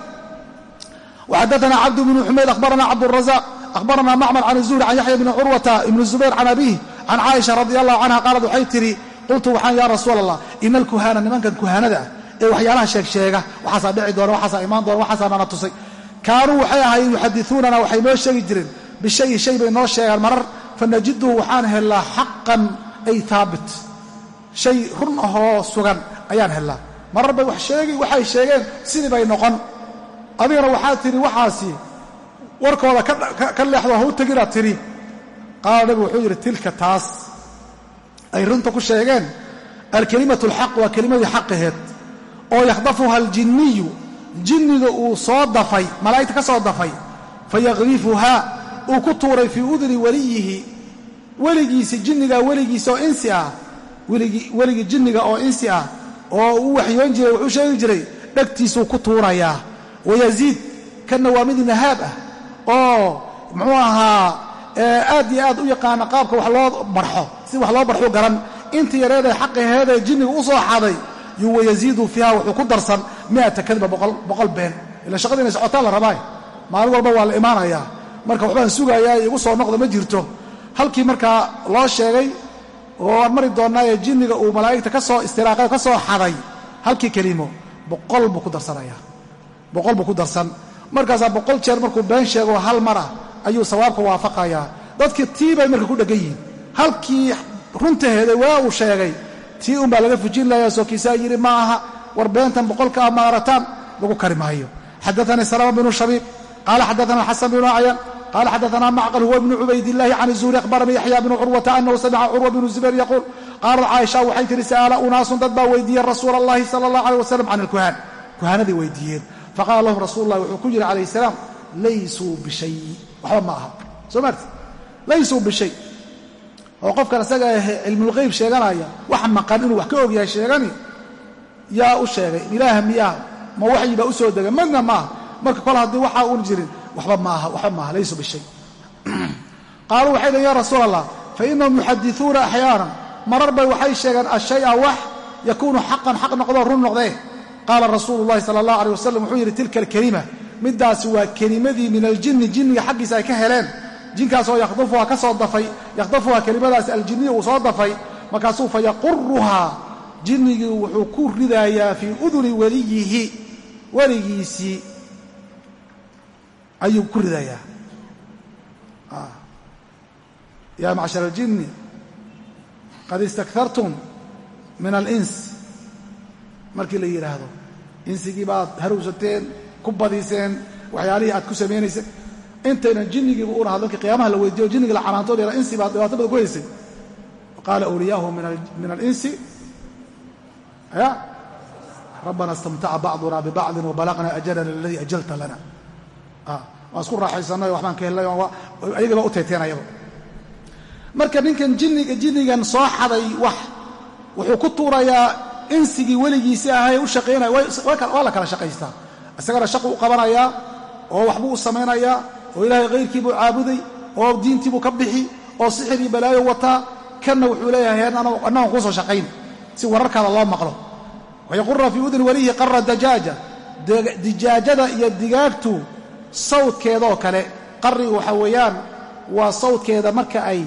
S1: وxadثna cبد بن حmayd أخبرna cبدالرزاq أخبرna mcmر عن الزهري عن yaحyى بن curwةa iبن الزubayr عن أbيه عن cاaشha رضي الله عنها qاaلad waxay tidhi qultu waxaan ya rasuul الlah ina الkuhاana nimankan kuhaanada ah ee waxyaalaha sheegsheega waxaasaa dhici doona waxaasaa imaan doona waxaasaa nana tusay kaanuu waxay ahaayeen yuxadiثuunana waxay noo sheegi jireen bishayi shay bay noo sheegaan marar fanajiduhu waxaan helnaa xaqan ay haabit shay run ahoo sugan ayaan helnaa. Marar bay waxay sheegeen sidii bay noqon. Adigana waxaad tidhi waxaasi warkooda ka leexdo ha u teginaad tidhi. Qaala nabigu wuxuu yidhi tilka taas. Ay runta ku sheegeen alkelimatu alxaq waa kelimadii xaqaheed oo yakhdafuha aljinniyu jinniga uu soo dafay malaa'igta ka soo dafay fayaqdifuhaa uu ku tuuray fii uduni weliyihi weligiisi jinniga weligiisa oo insi ah weligii jinniga oo insi ah oo uu waxyoon jiray wuxuu sheegi jiray dhegtiisuu ku tuurayaa wayaziid kanna waa mid nahaab ah oo muxuu ahaa aad iyo aad u yaqaana qaabka wax loo barxo si wax loo barxu garan. Inta yareedee xaqaheedee jinniga u soo xaday wayaziidu fiiha wuxuu ku darsan miata kadba boqol been. Ila shaqada inay socotaan la rabaaye maalin walba waa la imaanayaa. Marka waxbaan sugayaa igu soo noqda ma jirto. Halkii markaa loo sheegay oo mari doonnaaye jinniga uu malaa'igta ka soo istiraaqay ka soo xaday halkii kelimo boqol buu ku darsanayaa. Boqol buu ku darsan. Markaasaa boqol jeer markuu been sheego hal mar ah ayuu sawaabka waafaqayaa. Dadkii tii bay marka ku dheggan yihiin. Halkii runtaheeda waa uu sheegay tii unbaa laga fujin layaa soo kiisaa yidhi ma aha war beentan boqolka ah maarataan lagu kari maayo. Xadaanii salama bnu shabiib. Qaala xadaana xasan bnu acyan qala xadaana macqal huwa bnu cubaydillahi can zuhri akhbaranii yaxya bnu curwata anahu samica curwa bnu zubayr yaquul qaalat caaisha waxay tihi sa'ala unaasun dad baa weydiiyeen rasuula allahi sala allah aleh wasalam can alkuhaan kuhaanadii weydiiyeen faqala lahum rasuulu lah wuxuu ku yidhi calayh salaam laysuu bishay waxba ma aha soo maarti laysuu bishay oo qofkan isaga cilmulqeyb sheeganaya wax maqan inuu wax ka ogyahay sheegani yaa u sheegay ilaah miyaa ma waxyi baa u soo degay madna maaha marka kol haddii waxba maaha waxba maaha laysu bishay qaaluu waxay dhaheen ya rasuul allah fa inahum yuxadisuuna axyaanan marar bay waxay sheegeen ashaya wax yakuunu xaqan xaq noqdoo run noqdee. Qaala rasuulu llahi sala allah aleh wasalam wuxuu yidhi tilka alkelima middaasi waa kelimadii min aljinni jinniga xaggiisa ay ka heleen. Jinkaasoo yakhdafuhaa ka soo dafay yakhdafuhaa kelimadaas aljinniya uu soo dafay. Markaasuu fa yaquruhaa jinnigii wuxuu ku ridayaa fii uduni weliyihi weligiisii ayuu ku ridayaa. Yaa macshar aljinni qad istakhartum min alins. Markii la yidhaahdo insigii baad harowsateen ku badiseen waxyaalihii aad ku samaynayseen intaynan jinnigiiba una hadalkii qiyaamaha la weydiiyo jinnigii la canaantood yara insi baad dhibaato badan ku haysay qaala awliyaahu min alinsi ya rabbana istamtaca bacduna bibacdin wabalaqna ajalana aladii ajalta lana waan isku raaxaysanay waxbaan ka helnay ayagii u teeteenayaba marka ninkan jinniga jinnigan soo xaday wax wuxuu ku tuurayaa insigii weligiisii ahaye u shaqaynaya waa la kala shaqaystaa. Isagana shaqu u qabanayaa oo waxbuu u samaynayaa oo ilaahay kayrkiibuu caabuday oo diintiibuu ka bixi oo sixir balaayo wataa kanna wuxuu leeyahay annagan kuusoo shaqayn si wararkaada loo maqlo. Wayaqura fii udni welihi qara dajaaja dijaajada iyo digaagtu sawdkeedoo kale. Qarigu waxaa weeyaan waa sawdkeeda marka ay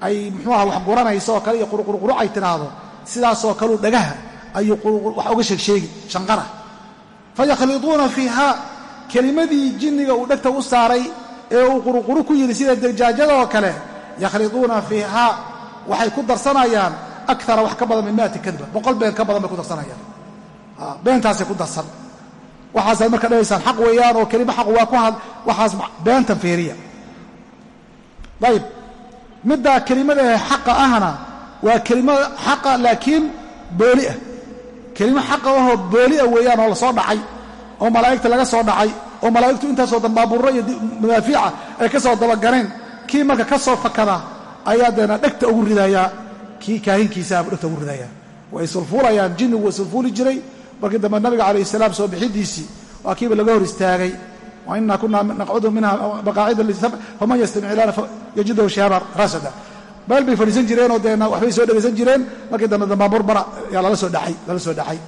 S1: ay muxuuaha wax guranayso kale iyo qurqurquru ay tidhaahdo. Sidaasoo kaleu dhagaha ayuu wax uga sheegsheegi shanqara. Fayakhliduuna fiiha kelimadii jinniga uu dhegta u saaray ee uu quruquru ku yidhi sida dajaajada oo kale yakhliduuna fiiha waxay ku darsanayaan akara wax ka badan min maati kadba boqol been ka badan bay ku darsanayaan. Beentaasay ku darsan waxaasaad marka dhahaysaan xaq weeyaan oo kelimo xaq waa ku had waxaas beentan feeriya. Ayib middaa kelimadahe xaqa ahna waa kelimo xaqa laakiin booli ah. Kelimo xaqa ahoo booli ah weeyaan oo la soo dhacay oo malaa'igta laga soo dhacay oo malaa'igtu intaasoo dambaaburro iyo madaafiica ay ka soo dabaganeen kii marka ka soo fakada ayaa deena dhegta ugu ridayaa kii kaahinkiisaabu dhegta ugu ridayaa. Way sulfuulayaan jinnigu way sulfuuli jiray markii dambe nabiga calayh salaam soo bixidiisii waa kiiba laga hor istaagay. Wa inaa kunaa naqcudu minha maqaacida faman yastamic ilaana yajidahu shihaaban rasada. Meel bay fadhiisan jireenoo deena waxbay soo dhegaysan jireen. Markii dambe dambaabur bara yaa lala soo dhaay lala soo dhacay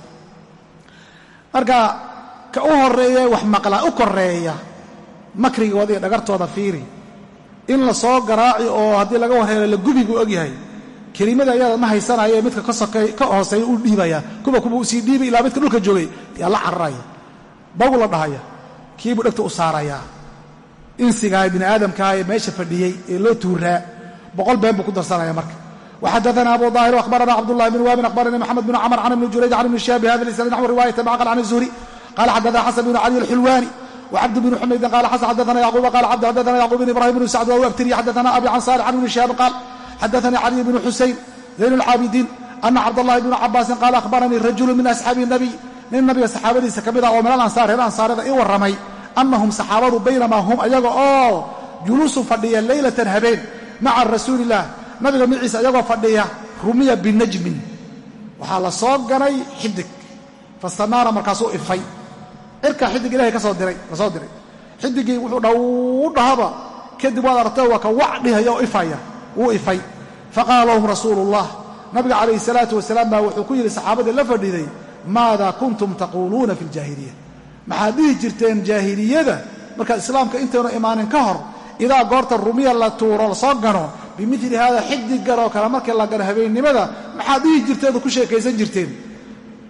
S1: marka ka u horeeye wax maqlaa u koreeya makrigooda iyo dhagartooda fiiri. In la soo garaaci oo haddii laga warheelo la gubigu ogyahay kelimada ayaada ma haysanaye midka ka hooseeya u dhiibaya kuba kuba usii dhiibi ilaa midka dhulka joogay yaa la cararaya bagu la dhahaya kiibuu dhegta u saarayaa insigaha bini aadamkaha ee meesha fadhiyey ee loo tuuraa boqol been buu ku darsanaya marka وxadثna abu ظاhir أخbarna cبdاللh بن wاbin أخbarnii mحamed بن cmر عن بن jurayج عن بن شhاب hada الإسناad نحو رواية معقل عن الزهري qال xadثna xسن بن علي الحلواني وcبد بن حمydi qال xdثna يعقوب qال xdثna يعقوب بن إبراهيم بن سعد وهو أbtري xdثna أbي عن صالح عن بن شhاب qال xdثnي علي بن xuسين زين الcاaبدين أنa cبداللhi بن cabاaسin qال أخbarnii رaجuل min أصxaabi النبي nin nabiga saxaabadiisa ka mid ah oo min alansaar reer ansaarada ii warramay annahum saxaabadu baynamaa hum ayaga oo juluusun fadhiya leylatan habeen maca rasuuliillah nabiga miciisa ayagoo fadhiya rumiya binajmin waxaa la soo ganay xidig fastanaara markaasuu ifay cirkaa xidig ilahay ka soo diray la soo diray xidigii wuxuu dhawu dhahaba kadib waad aragtee waa ka wac dhihaya oo ifaya wuu ifay faqaala lahum rasuuluullah nabiga calayhi salaatu wasalaam baa wuxuu ku yidhi saxaabadii la fadhiiday maada kuntum taquuluuna fi ljaahiliya maxaad dhihi jirteen jaahiliyada markaad islaamka intaynu imaanin ka hor idaa goorta rumiya la tuuro la soo gano bimili haada xidigan oo kale markii la gano habeennimada maxaad dhihi jirteedu ku sheekaysan jirteen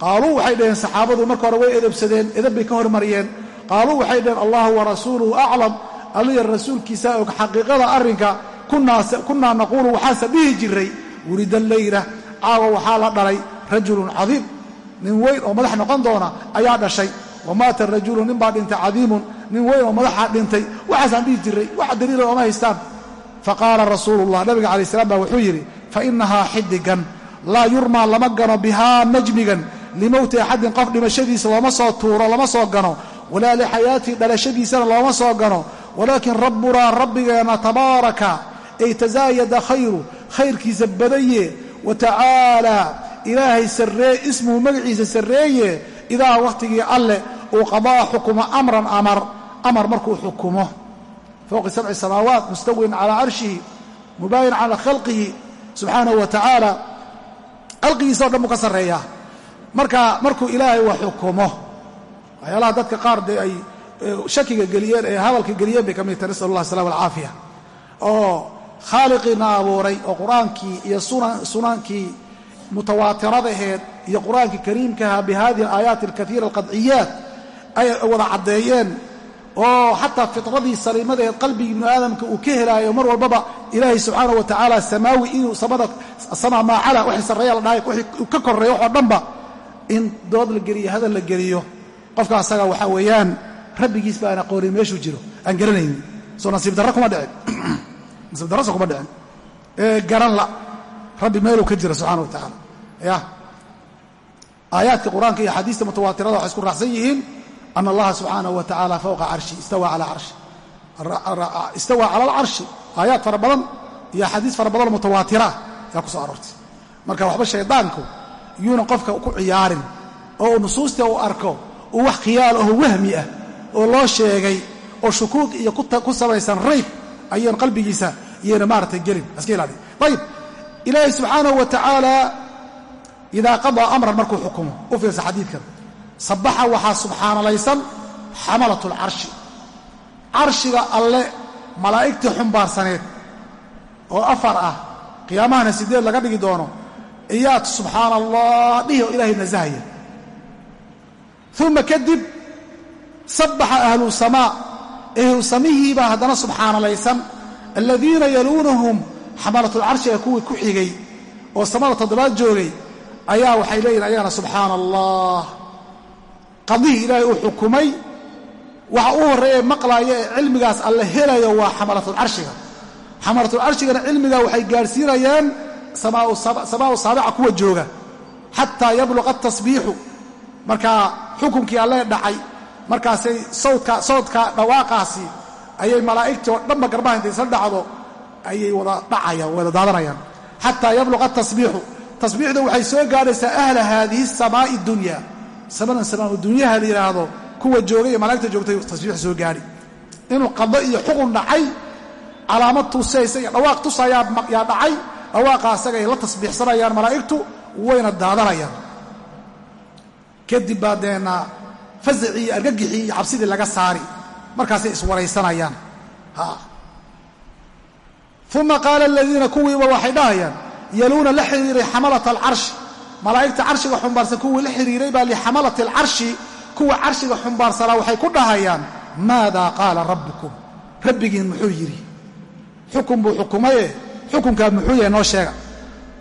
S1: qaaluu waxay dhaheen saxaabadu marka hore way edabsadeen edab bay ka hormariyeen qaaluu waxay dhaheen allahu warasuuluhu aclam alliya rasuulkiisa og xaqiiqada arrinka kunaa naquulu waxaase dhihi jiray. Wulida leyla caawa waxaa la dhalay rajulun cadiim. Nin weyn oo madax noqon doona ayaa dhashay. Wamaata rajulun nin baa dhintay cadiimun. Nin weyn oo madaxa dhintay waxaasaan dhihi jiray. Wax daliila ooma haystaan. Faqaala rasuulullah nabiga calayi salaam baa wuxuu yidhi fa inahaa xidigan laa yurmaa lama gano bihaa najmigan. Limowti axadin qof dhimashadiisa looma soo tuuro lama soo gano. Walaa lixayaatii dhalashadiisana looma soo gano. Walaakin rabbunaa rabbigeenna tabaaraka ay tasaayada khayru khayrkiisa badaye wa tacaalaa ilaahay sarree ismuhu magaciisa sarreeye idaa wakhtigii alleh uu qadaa xukumo amran amar amar markuu xukumo fowqi sabci samaawaat mustawin calaa carshihi mubaayin calaa khalqihi subxaanahu wa tacaala khalqigiisa o dhan buu ka sarreeyaa marka markuu ilaahay wax xukumo waxyaalaha dadka qaar dee ay shakiga geliyeen ee hadalka geliyeen bay ka mid tahay nasal allah asalam alcaafiya oo khaaliqiina abuuray oo qur'aankii iyo sunankii mutawaatiradaheed iyo qur'aankii kariimkaha bihadihi alaayaati alkaiira alqadciyaat ay wada caddeeyeen oo xataa fitradii saliimadeed qalbigii ibnu aadamka uu ka helaayo mar walbaba ilaahay subxaanah wa tacaala samaawi inuu samada sama maacala waxay sarreeya la dhahay wixii ka korreeya waxoo dhanba in dood la geliyo hadal la geliyo. Qofka asaga waxaa weeyaan rabbigiis baan aqoonin meeshuu jiro. Aan garanaynin. Soo nasiib darro kuma dhicin darrasa kuma dhicin. Ee garan la. Rabbi meeluu ka jira subxana wa tacaala ya aayaadka qur'aanka iyo axaadiista mutawaatirada waxay isku raacsan yihiin ana allaha subxaanahu wa tacaala fowqa carshi istawa calaa carshi istawa cala alcarshi aayaad fara badan iyo axaadiis fara badanoo mutawaatira ayaa ku soo aroortay. Marka waxba shaydaanku yuuna qofka ku ciyaarin oo uu nusuusta uu arko uu wax khiyaal aho wahmi ah oo loo sheegay oo shukuuq iyo ku samaysan rayb ayaan qalbigiisa iyayna maaratay gelin iska ilaaliya ayib ilaahay subxaanahu wa tacaala idaa qadaa amran markuu xukumo u fiirsa xadiidkan. Sabaxa waxaa subxaanalaysan xamalat alcarshi carshiga alle malaa'igtii xumbaarsaneed oo afar ah qiyaamahana sideed laga dhigi doono? Iyaad subxaana allah dhihi oo ilaahay nasahaya uma kadib sabaxa ahlu samaa ehlu samihiibaa haddana subxaanalaysan aladiina yaluunahum xamalatulcarshiga kuwii ku xigay oo samada toddobaad joogay ayaa waxay leeyihiin ayagana subxaana allah qadihii ilaahay uu xukumay waxa u horreeya maqlaaya ee cilmigaas alle helayo waa xamalatulcarshiga xamalatulcarshigana cilmigaa waxay gaadhsiinayaan samaau saabica kuwa jooga. Xataa yabluqa atasbiixu markaa xukunkii allee dhacay markaasay sawdka dhawaaqaasi ayay malaa'igtii oo dhanba garbaha intay isla dhacdo ayay wada dhacayaan wada daadanayaan. Xataa yabluqa atasbiixu tasbiixda waxay soo gaadhaysaa ahla haadihi samaa'i dunya. Samadan samaau dunyaha la yidhaahdo kuwa joogay iyo malaa'igta joogtay tasbiix soo gaadhi. Inuu qado iyo xukun dhacay calaamad tusaysa iyo dhawaaq tusayaa yaa dhacay dhawaaqa asagay la tasbiixsanayaan malaa'igtu wayna daadanayaan. Kadib baa deenna fasacii argagixii iyo cabsidii laga saari markaasay iswaraysanayaan uma qaala aladiina kuwiiba waxay dhahayaan yaluuna la xiriiray xamalata alcarshi malaa'igta carshiga xumbaarsan kuwii la xiriiray baa lixamalati alcarshi kuwa carshiga xumbaarsanaa waxay ku dhahayaan maadaa qaala rabbukum? Rabbigiin muxuu yidhi xukun buu xukumaye xukunkaa muxuu yahay noo sheega.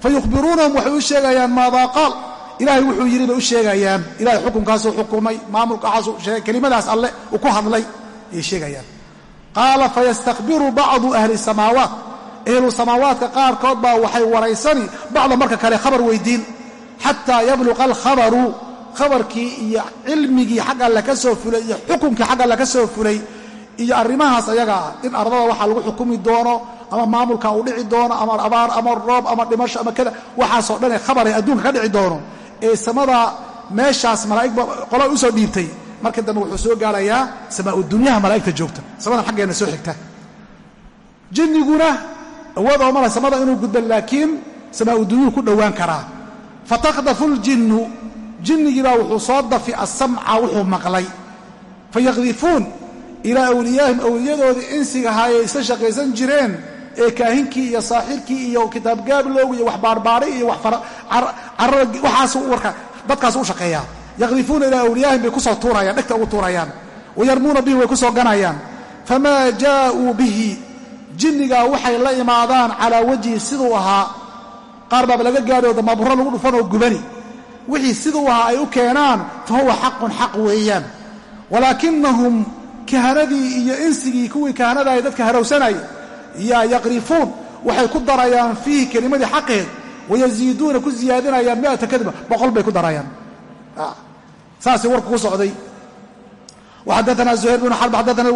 S1: Fa waxay u sheegayaan maadaa qaal? Ilaahay wuxuu yidhi bay u sheegayaan ilahay xukunkaasuu xukumay maamulkaasuu sheegay kelimadaas alle uu ku hadlay ayay sheegayaan. Qaala fayastakbiru bacdu ahli samaawaat. Ehlu samaawaadka qaarkood baa waxay waraysani bacda marka kale khabar weydiin. Xataa yabluqa alkhabaru khabarkii iyo cilmigii xag alle soo fulay iyo xukunkii xag alle soo fulay iyo arrimahaas ayaga ah. In ardada waxaa lagu xukumi doono ama maamulka uu dhici doono ama abaar ama roob ama dhimasho ama kada waxaasoo dhanee khabaree adduunka ka dhici doono. Ee samada meeshaas malaa'igba qola u soo dhiibtay marka dambe wuxuu soo gaarayaa samaau dunyaha malaa'igta joogta. Samadan xaggeenna soo xigta. Jinniguna awood oomale samada inuu gudba laakiin samaau dunyuhu ku dhowaan karaa. Fatakdafu ljinnu jinnigiibaa wuxuu soo dafi asamca wuxuu maqlay. Fayaqdifuun ilaa awliyaahim awliyadoodii insigahaayay isla shaqaysan jireen ee kaahinkii iyo saaxirkii iyo kitaabgaablowg iyo wax baarbaaray iyo waxaas warka dadkaas u shaqeeyaa yaqdifuuna ilaa awliyaahim bay ku soo tuurayaan dhegta ugu tuurayaan. Wayarmuuna bihi way ku soo ganayaan. Famaa jaa'uu bihi. Jinnigaa waxay la imaadaan calaa wajhi siduu ahaa. Qaar baaba laga gaadhi oo damaaburo lagu dhufan oo gubani. Wixii siduu ahaa ay u keenaan fa huwa xaqun xaq weeyaan. Walaakinahum kahanadii iyo insigii kuwii kahanadaay dadka harowsanaya yaa yaqrifuun waxay ku darayaan fiihi kelimadii xaqeed. Wayaziiduuna ku ziyaadinayaan miata kadba boqol bay ku darayaan saasay warku ku socday وxadثna زهير بن xرب xadثna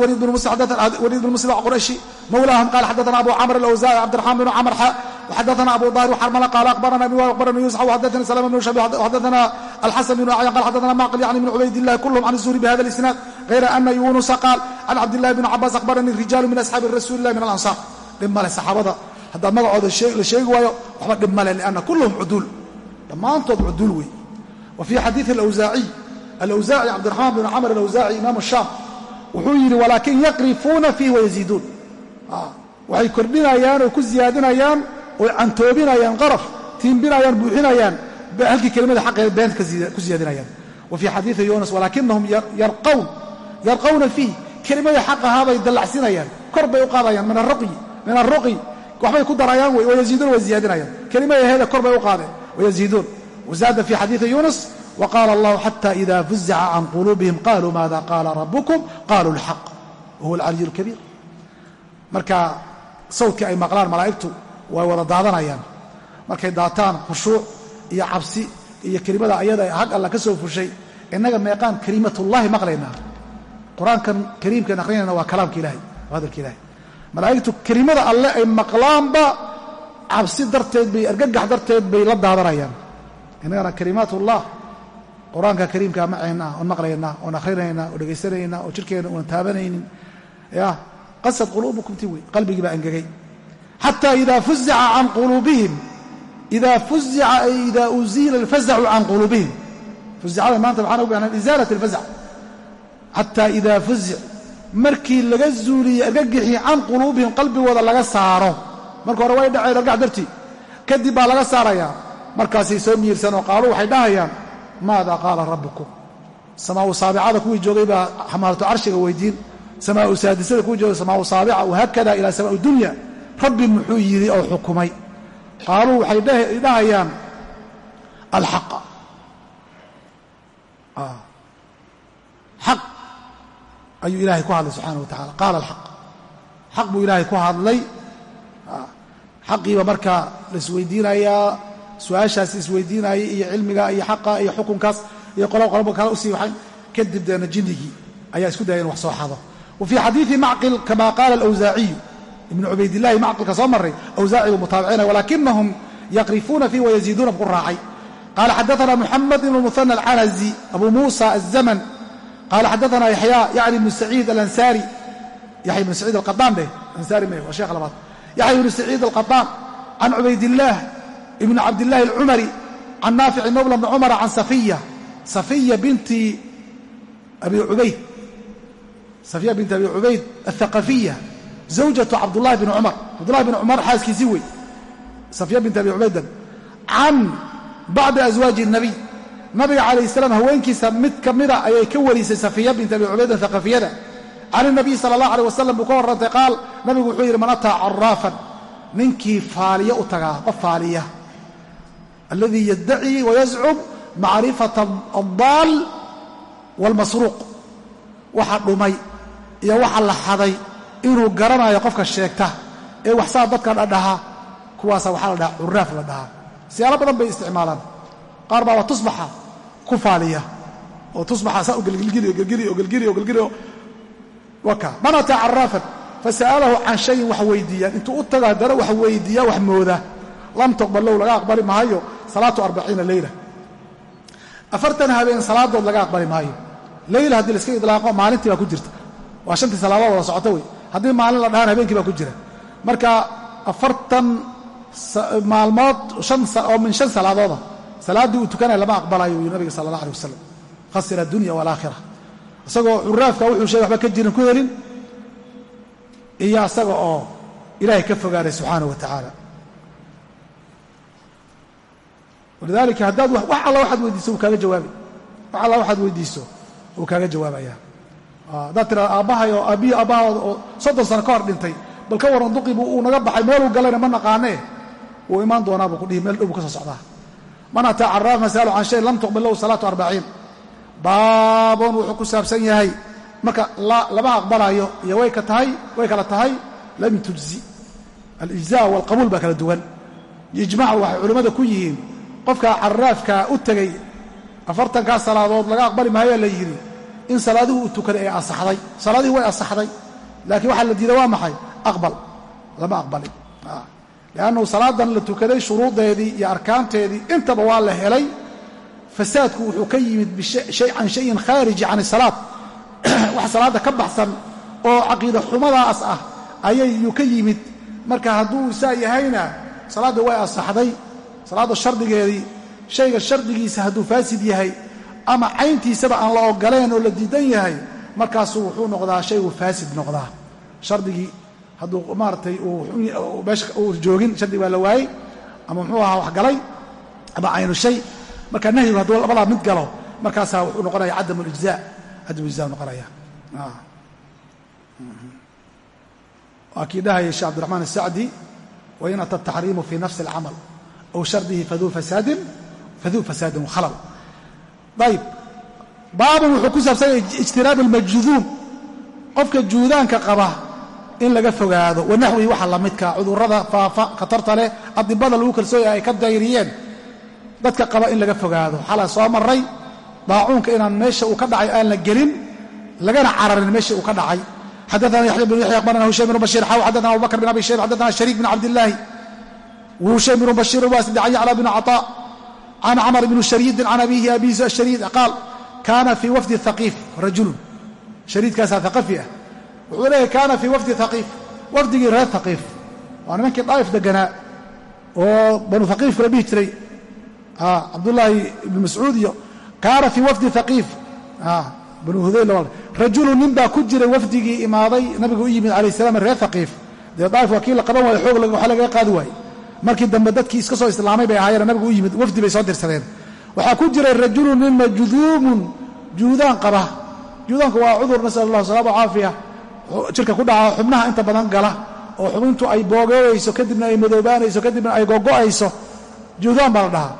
S1: wليد بن مسلم qرشي mولاهم qال xadثna أbو cمر الأوزاعي cبدالرحمن بن cمر xا وxadثna أbو ظاهر وxرمل qال أخبرna أخبرna يوسف وxadثnي سلام بن شhب وxadثna الحسن بن عyان qال xadثna معقل يعني من عubayd اللh كلهم عن الزهري بhذا الإسناad غير أنa يuنس qاaل عن cبدالله بن عباس أخبرني رiجال من أصحاaب رasuل اللh من الأنصار dhib male saxaabada haddaa magacooda la sheegi waayo waxba dhib male لأنa كلهم cuduul dhammaantood cuduul wey wafii xadiii awaaciy alwaaci cabdiraxmaan bn camr alawsaaci imaam shaam wuxuu yidhi walaakin yaqrifuuna fiih wayaziiduun ah, waxay kordhinayaan oo ku ziyaadinayaan oy cantoobinayaan qaraf tiimbinayaan buuxinayaan halkii kelimada xaqeed beenta ku ziyaadinayaan. Wa fii xadiii yunas walaakinahum yarqawna fiih kelimada xaq ahaabay dallacsinayaan kor bay u qaadayaan min aruqyi waxbay ku darayaan wey wayaziiduuna way ziyaadinayaan. Kelimada heeda kor bay u qaadeen wayaziiduun wazaada fii xadiidi yunas وqاl الlه xتى إda فuزca can qulوbihim qaluu maada qaala rabكm qaluu الxaq wahuwa الcaliي الكبيir marka sawdkii ay maqlaan malaa'igtu way wada daadanayaan markay daataan khushuuc iyo cabsi iyo kelimada ayada hag alla ka soo fushay innaga meeqaan kelimat ullahi maqlaynaa qur-aankan kariimkan akrinayna waa kalaamka ilahay waa hadalka ilahay malaa'igtu kelimada alle ay maqlaanba cabsi darteed bay argagax darteed bay la daadanayaan innagana kalimaat ullah qur'aanka kariimkaa macaynaa oon maqlaynaa oon akhrinaynaa oo dhegaysanaynaa oo jirkeenna unan taabanaynin. Ya qasad quluubukum ti wey qalbigii baa angegay xataa idaa fuzica can quluubihim idaa fuzica ay idaa uziila alfazacu can quluubihim. Fuzicada maanta waxaan u bahnaa isaalat alfazac xataa idaa fuzic markii laga zuuliye argagixii can quluubihim qalbigooda laga saaro. Marka hore way dhaceen argax dartii. Kadib baa laga saarayaa markaasay soo miirsan oo qaalu waxay dhahayaan maada qaala rabbukum? Samaau saabicada kuwii joogay baa xamaalatu carshiga weydiin. Samaau saadisada kuwii joogay samaau saabica wahaakada ilaa samaau dunya. Rabbi muxuu yidhi oo xukumay. Qaaluu waxay dhahayaan alxaqa xaq ayuu ilaahay ku hadlay subxaana wa tacala qaala alxaq. Xaq buu ilaahay ku hadlay. Xaqiiba markaa la isweydiinayaa su'aashaas isweydiinayay iyo cilmiga iyo xaqa iyo xukunkaas iyo qolo qoloba kale u sii waxay kadib deena jinnigii. Ayaa isku daya in wax soo xado. Wa fii xadiidi macqil kama qaala alawsaaciyu ibnu cubaydillahi macqilka soo maray awsaaci buu mutaabicinaya walaakinahum yaqrifuuna fiih wayaziiduuna ku raacay. Qala xadaana muxamed ibn muhana alcanazi abu muusa aلzaman qala xadaana yaxya yani ibnu saciid alansaari. Yaxya ibnu saciid alqadaan dheh ansaari me waa sheekh labaad. Yaxya ibnu saciid alqadaan can cubaydillaah ibn cabdillaahi alcumari can naafici mawla bni cumara can safiya. Safiya binti abi ubayd safiya binti abi cubayd athaqafiya. Zawjatu cabdullahi bni cumar. Cabdullahi bni cumar xaaskiisii wey safiya binti abi cubaydan can bacdi aswaaji nabiy. Nabiga calayh salaam haweenkiisa mid ka mida ayay ka warisay safiya binti abi cubaydan thaqafiyada can inabiy sala allah aleh wasalam buu ka warrantay qaal nabigu wuxuu yidhi man ataa caraafan ninkii faaliya u tagaa qof faaliya alladii yaddaci wayascub macrifata addaal waalmasruuq waxa dhumay iyo waxa la xaday inuu garanayo qofka sheegta ee waxsaa dadka dhadhaha kuwaasa waxaa la dhahaa curaaf la dhahaa siyaalo badan bay isticmaalaan. Qaar baa waa tusbaxa ku faaliya oo tusbaxa saa u oo gelgili oo gelgili waka man ataa caraafan fasa'alahu can shayin wax weydiiyaan intuu u tago haddana wax weydiiya wax mooda. Lam tuqbal low laga aqbali maayo salaatu arbaciina leyla afartan habeen salaadood laga aqbali maayo. Leyla haddii laiska idlaaqo maalintii baa ku jirta. Waa shantii salaadood wada socoto wey. Haddii maalin la dhahaan habeenkii baa ku jira. Marka afartan maalmood oo min shan salaadooda salaaddii uu tukanaya lama aqbalayo yuu nabiga sala allah alay wasalam khasira adunya waalaakhira isagoo curaafka wuxuu sheegay waxba ka jirin ku helin iyo asaga oo ilaahay ka fogaaday subxaanah wa tacaala walidaalika haddaad wax alla waxaad weydiiso wuu kaaga jawaabi wax alla waxaad weydiiso wuu kaaga jawaabaya haddaad tiraada aabbahay oo aabbihi aabbahaooda oo soddon sano ka hor dhintay bal ka warran duqibu uu naga baxay meeluu galayna ma naqaanee? Wuu imaan doonaa buu kudhihi meel dhow buu ka soo socdaa. Man ataa caraaf can shay lam tuqbil lahu salaatu arbaciin. Baabon wuxuu ku saabsan yahay marka lama aqbalayo iyo way ka tahay way kala tahay lam tujzi. Alijza walqabuul baa kala duwan. Ijmacu waxay culimmada ku yihiin qofkaa caraafkaa u tegey afartankaa salaadood laga aqbali maayaa la yidhi in salaaduhu uu tukaday ay asaxday. Salaadihii way asaxday laakiin waxaa la diida waa maxay? Aqbal. Lama aqbalin. Liannahu salaadan la tukaday shuruudeedii iyo arkaanteedii intaba waa la helay. Fasaadku wuxuu ka yimid can shayin khaariji can isalaad [clears throat] wax salaadda ka baxsan oo caqiida xumadaas ah ayayuu ka yimid. Marka hadduu saa yahayna salaadda way asaxday salaadda shardigeedii shayga shardigiisa hadduu faasid yahay ama cayntiisaba aan la ogoleen oo la diidan yahay markaasuu wuxuu noqdaa shaygu faasid noqdaa. Shardigii hadduu maaratay meesha uu joogin shardig baa la waayey ama muxuu ahaa wax galay ama caynu shay. Marka nahyigu hadduu labadaa mid galo markaasaa wuxuu noqonaya cadam lijza cadam lijza noqonaya. Waa kii dhahaya sheekh cabdiraxmaan asacdi wain ata ataxriimu fi nafsi alcamal aw shardihi faduu fasaadin wakhalal ayib baabun wuxuu ku saabsanyay ijtinaab almajduum qofka juudaanka qaba in laga fogaado wanaxwihi waxa la midka cudurrada faafa khatarta leh adibada lagu kalsooya ay ka dayriyeen dadka qaba in laga fogaado xalaa soo maray daacuunka inaan meesha uu ka dhacay aan la gelin lagana cararin meesha uu ka dhacay xadaana yaxya bn yaxya aqbarana hushaym bn bashir xaw xadana abu bakr bin abi shayb xadana shariik bin cabdillaahi hushaym bn bashir can yacla bn caطaa can camr bn shariidin can abihi abihi ashariid qaal kaana fii wafdi haqiif rajulun shariidkaasaa haqafi ah wuxuu leeyahy kaana fii wafdi haqiif wafdigii reer haqiif waa nimankii daa'if deganaa oo banu haqiif la dhihi jiray cabdullaahi ibnu mascuud iyo kaana fii wafdi haqiif banu hudayl rajulu nin baa ku jiray wafdigii imaaday nabiga u yimid alayh salam reer haqiif dee daa'if waa kii la qaban waayo xoog waxa lagaga qaadi waaye markii dambe dadkii iska soo islaamay bay ahaayeen nabigu u yimid wafdi bay soo dirsadeen. Waxaa ku jiray rajulu nin majduumun juudaan qaba. Juudaanku waa cudur nasal allah salaam caafiya. Jirka ku dhaca xubnaha inta badan gala oo xubintu ay boogeeyeyso kadibna ay madoobaanayso kadibna ay gogo'ayso juudaan baa la dhahaa.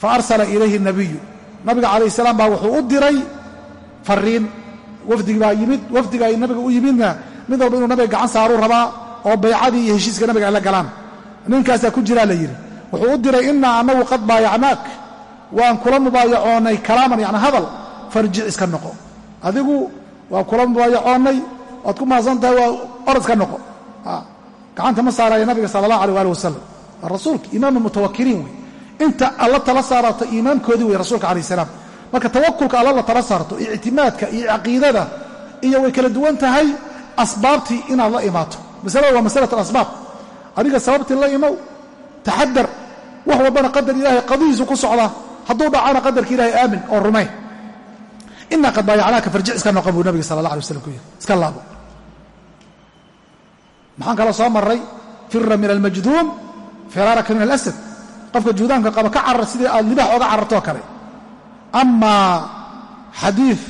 S1: Fa arsala ilayhi nabiyu nabiga calayh salaam baa wuxuu u diray fariin wafdigi baa yimid wafdiga ay nabiga u yimidna mid walba inuu nabiga gacan saaruu rabaa oo baycadii iyo heshiiska nabiga ay la galaan. Ninkaasaa ku jiraa la yidhi wuxuu u diray innaa annagu qad baayacnaak waan kula mubaayacoonnay kalaaman yacni hadal farjic iska noqo. Adigu waa kula mubaayacoonnay waad ku mahadsan tahay waa orod iska noqo. Gacanta ma saaraya nabiga sala allah aleh waali wasalam waa rasuulka imaama mutawakiliin wey. Inta alla tala saarato iimaamkoodii wey rasuulka calayh salaam. Marka tawakulka alla la tala saarto ictimaadka iyo caqiidada iyo way kala duwan tahay asbaabtii inaad la imaato masalada waa masalat alasbaab adiga sababtii la imow taxadar wax walbana qadar ilaahay qadihiisu ku socda hadduu dhacana qadarka ilahay aamin oo rumay. Inaa qad baayacnaaka farjic iska noqon buu nabiga sala allah alay waslam ku yidhi iska laabo maxaan kaloo soo maray fira min almajduum firaaraka min alasad. Qofka juudaanka qaba ka carar sidii aad libax ooga carartoo kale. Amaa xadiid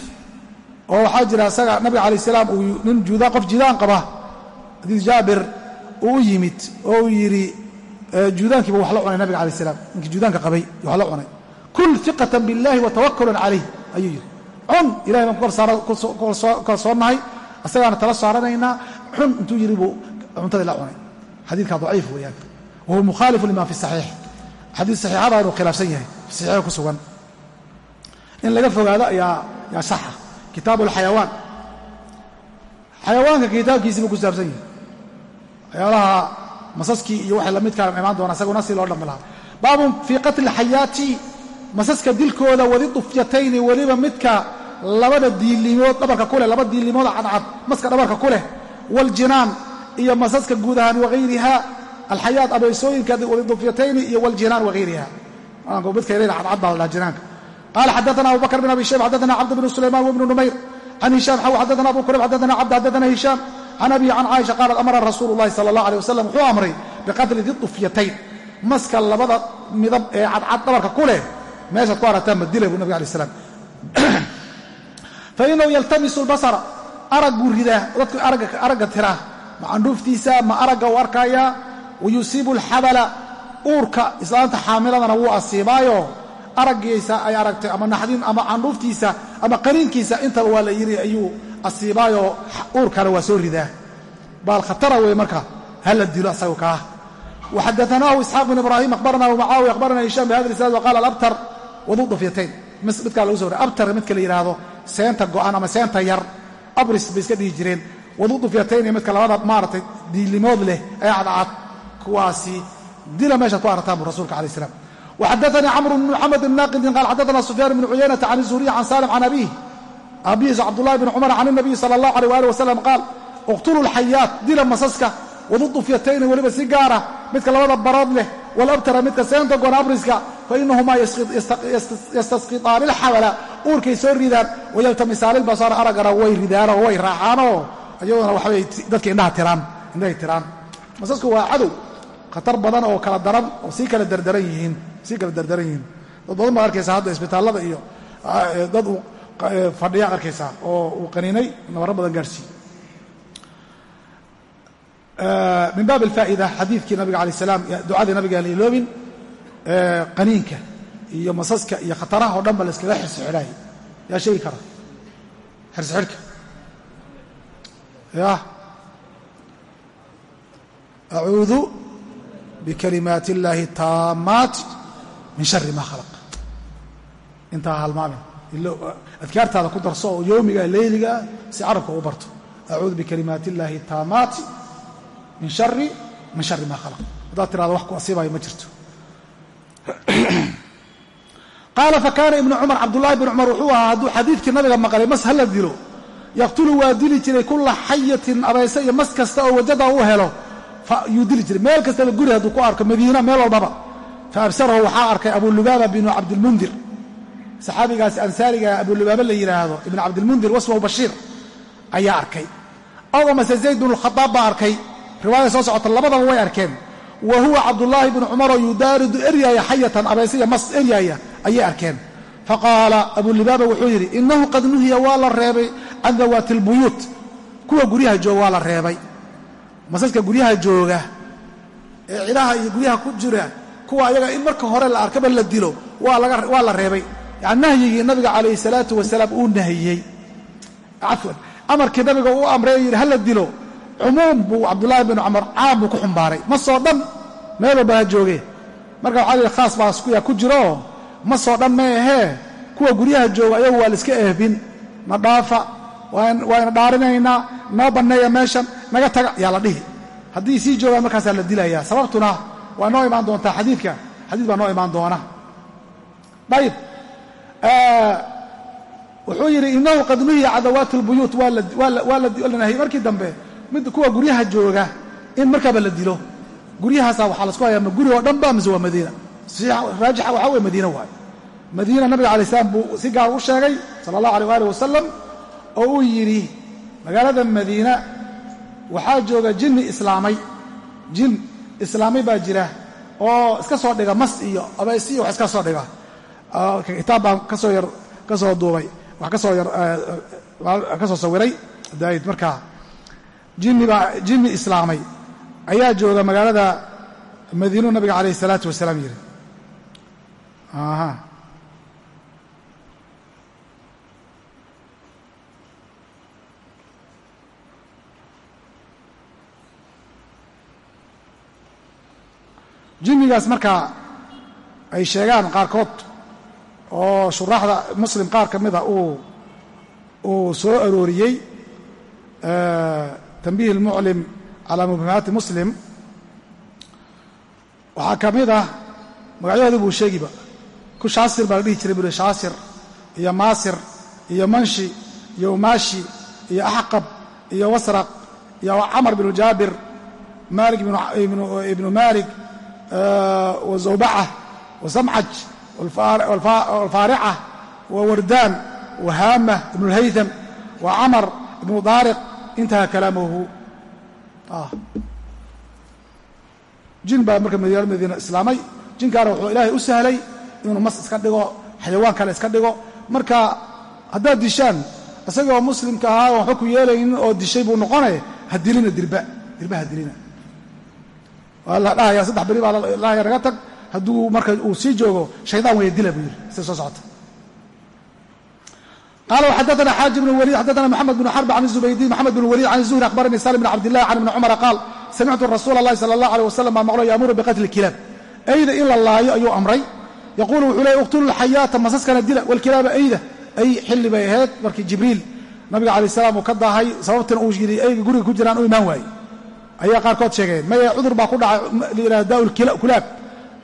S1: oo waxaa jira isaga nabiga calayh salaam uu nin juudaan qof juudaan qaba xadiid jaabir uu u yimid oo uu yidhi juudaankiiba wax la cunay nabiga calayh salaam. Ninkii juudaanka qabay wax la cunay. Kul iqatan biاllahi wa tawakulan calayh ayuu yidhi. Cun ilahay baan ku kalsoonnahay asagaana tala saaranaynaa xun intuu yidhi buu cuntadii la cunay. Xadiidkaa daciif weeyaan. Wahuwa mukhaalifu lima fi saxiix. Xadiid saxiixada inuu khilaafsan yahay. Saxiixa ku sugan. In laga fogaado ayaa yaa saxa. Kitaabu alxayawaan xayawaanka kitaabkiisii buu ku saabsan yahay waxyaalaha masaskii iyo waxay lamidkaan imaan doona isaguna si loo dhammi lahaa baabun fii qatli masaska dilkooda wadi dufyatayni weliba midka labada diilimood dhabarka ku leh laba diilimood cadcad maska dhabarka ku leh waljinaan iyo masaska guud ahaan wahayriha alxayaat abeysooyinka wadi dufyatayni iyo waljinaan wahayriha midka yarayna cadcad baa la dhaha jinaanka. Qala xadaana abu bakr bn abi shayb xadaana cabd bn sulayman wbnu numayr. Can hishaam xaw xadaana abu kurayb xadaana cabd hishaam can abihi can caaisha qaalat amara rasuulu llahi sala allah aleh wasalam wuxuu amray biqatli di dufyatayn maska labada midab ee cadcad dhabarka ku leh meeshaad ku aragtaan badila buu nabig alay slam fa inahu yaltamisu lbasara arag buu ridaa dadku aragga tiraa ma candhuuftiisa ma aragga uu arkayaa wayusiibu alxabala uurka islaanta xaamiladana wuu asiibaayo araggiisa ay aragtay ama naxdin ama candhuuftiisa ama qariinkiisa intaba waa la yidhi ayuu asiibaayoo uurkana waa soo ridaa. Baal khatara wey marka hala dilo asagu kaah waxadaanaahu isxaaq bin ibraahim akhbarana abu mucaawiya akhbarana hishaam bihada isnaad wa qaala alabtar wadu dufyatayn midkaa lagu so abtar midka la yidhaahdo seenta go'an ama seenta yar abris bay iska dhihi jireen. Wadu dufyatayn iyo midka labada maaratay diilimood leh ee cadcad kuwaasi dila meeshaad ku aragtaan bu rasulka alai slam waxadaanii camr bn muxamed bn naaqidin qaal xadaana sufyaan bn cuyaynata can zuhriy can abiih abihiis cabdulahi bn cumar can nabiyi sala allahu aleyh wali wasalam qaal iqtulu lxayaat dila masaska wadu dufyatayni weliba si gaara midka labada barood leh walabtara midka seenta goon abriska fainahumaa yastasqiطaani ilxawala uurkay soo ridaan wayaltamisaani ilbasaara araggana way ridaanoo way raacaanoo iyaduna waxbay dadka indhaha tiraan indhahay tiraan. Masasku waa cadow khatar badan oo kala daran oo sii kala dardaran yihiin sii kala dardaran yihiin. Dad badan baad arkaysaa hadda isbitaallada iyo dad uu fadhiya arkaysaa oo uu qaniinay nabaro badan gaarhsiiye min baab alfaa'ida xadiidkii nabiga alay salaam ducadii nabiga aan iloobin qaniinka iyo masaska iyo khataraha o dhan ba la yaa sheegi kara xirsi ya acuudu bikalimaati اllaahi taamaat min shari ma khalaq. Intaa halmaamin adkaartaada ku darso oo yoomiga leyligaa si carabka u barto. Acuudu bikalimaati اllaahi taamaati min shari min shari ma khalaq. Haddaad tirahdo wax ku asiibayo ma jirto. Qaala fakaana ibnu cumar cabdullaahi ibnu cumar wuxuu ahaa hadduu xadiidkii nabiga maqlay mas hala dilo. Yaqtulu waa dili jiray kula xayatin abayse iyo mas kasta oo wajada u helo. Yuu dili jiray. Meel kastaba guri hadduu ku arko madiina meel walbaba. Fa absarahu waxaa arkay abulubaaba binu cabdilmundir saxaabigaasi ansaariga abulubaaba la yidhaahdo ibnu cabdilmundir wasmahu bashiir ayaa arkay. Aw amase zayd bnu lkhadaab baa arkay. Riwaayada soo socota labadaba way arkeen. Wa huwa cabdullaahi bnu cumaroo yudaaridu eryaaya xayatan abaysiya mas eryaaya ayay arkeen. Faqaala abulibaaba wuxuu yidhi innahu qad nuhiya waa la reebay can dawaati albuyuut kuwa guryaha jooga waa la reebay. Masaska guryaha jooga ee cidaha iyo guryaha ku jira kuwa ayaga in marka hore la arkaba la dilo waa la reebay yani nahyigii nabiga calayhi salaatu wasalaam uu nahiyey. Cafwan amarkii nabiga uu amray yidhi hala dilo? Cumuum buu cabdullaahi binu cumar caam buu ku xumbaaray masoo dhan meel walba ha joogee marka waxaa lihi khaas baa kuya ku jiroo masoo dhan ma kuwa guryaha jooga ayagu waa laiska ehbin na dhaafa. Waayna dhaarinaynaa noo banneeya meeshan. Naga taga. Yaa la dhihi. Haddii sii joogaan markaasaa la dilayaa. Sababtuna waa noo imaan doontaa xadiidka. Xadiid baa noo imaan doona. Ayib wuxuu yidhi inahu qad nuhiya cadawaati اlbuyuut waa la nahiyey markii dambe mid kuwa guryaha jooga in markaaba la dilo. Guryahaasa waxaa lasku hayaa ma guri oo dhan ba mise waa madiina? Raajixa waxaa weye madiina waayo madiina nabiga alay slam buu si gaar u sheegay sala allahu alيh alih wasalam oo uu yidhi magaalada madiina waxaa jooga jinni islaamay. Jin islaamay baa jira oo iska soo dhiga mas iyo abays wax iska soo dhiga kitaab baan ka soo yar ka soo duubay. Wax ka soo yar ka soo sawiray. Daid markaa jinni baa jinni islaamay. Ayaa jooga magaalada madiinuu nabiga calayh isalaatu wasalaam yidhi aha. Jinnigaas markaa ay sheegaan qaarkood oo shuraaxda muslim qaar ka mida uu soo arooriyey tanbiih اlmuclim calaa mubhimaati muslim. Waxaa ka mid ah magacyahoodii buu sheegiba ku shaasir baa la dhihi jiray buu shaasir iyo maasir iyo manshi iyo umaashi iyo axqab iyo wasraq iyo camar binu jaabir maalik ibnu maalik wazawbaca wasamcaj walfaarica wawardaan wahaama ibnu اlhaytham wa camar ibnu daariq intaha kalaamuhu jin baa marka madiina madiina islaamay jinkaana wuxuu ilaahay u sahlay inuu mas iska dhigo xayawaan kale iska dhigo marka haddaad dishaan isagoo muslimka ahaa oo waxba ku yeelaynin oo dishay buu noqone ha dilina dirba dirba ha dilina waa hadduu marka uu sii joogo shaydaan waya dila buu yidhi. Sida soo socota qala xadana xaaji bn wliid xadana mxamed bn xarb an zubaydi mxamed bn weliid can zuhri akhbarani salim bn cabdillahi can ibni cumara qaal samictu rasuula allahi sala allah alيh wasalam baa maqlo yaamuru biqatli kilaab ayda in la laayo ayuu amray. Yaquulu wuxuu leey uqtulu lxayaata masaskana dila walkilaaba ayda. Ay xilli bay ahayd markii jibriil nabiga calayh salaam uu ka daahay sababtan uu yidhi ayga guriga ku jiraan u imaan waayey ayaa qaarkood sheegeen maya cudur baa ku dhacay daa kulaab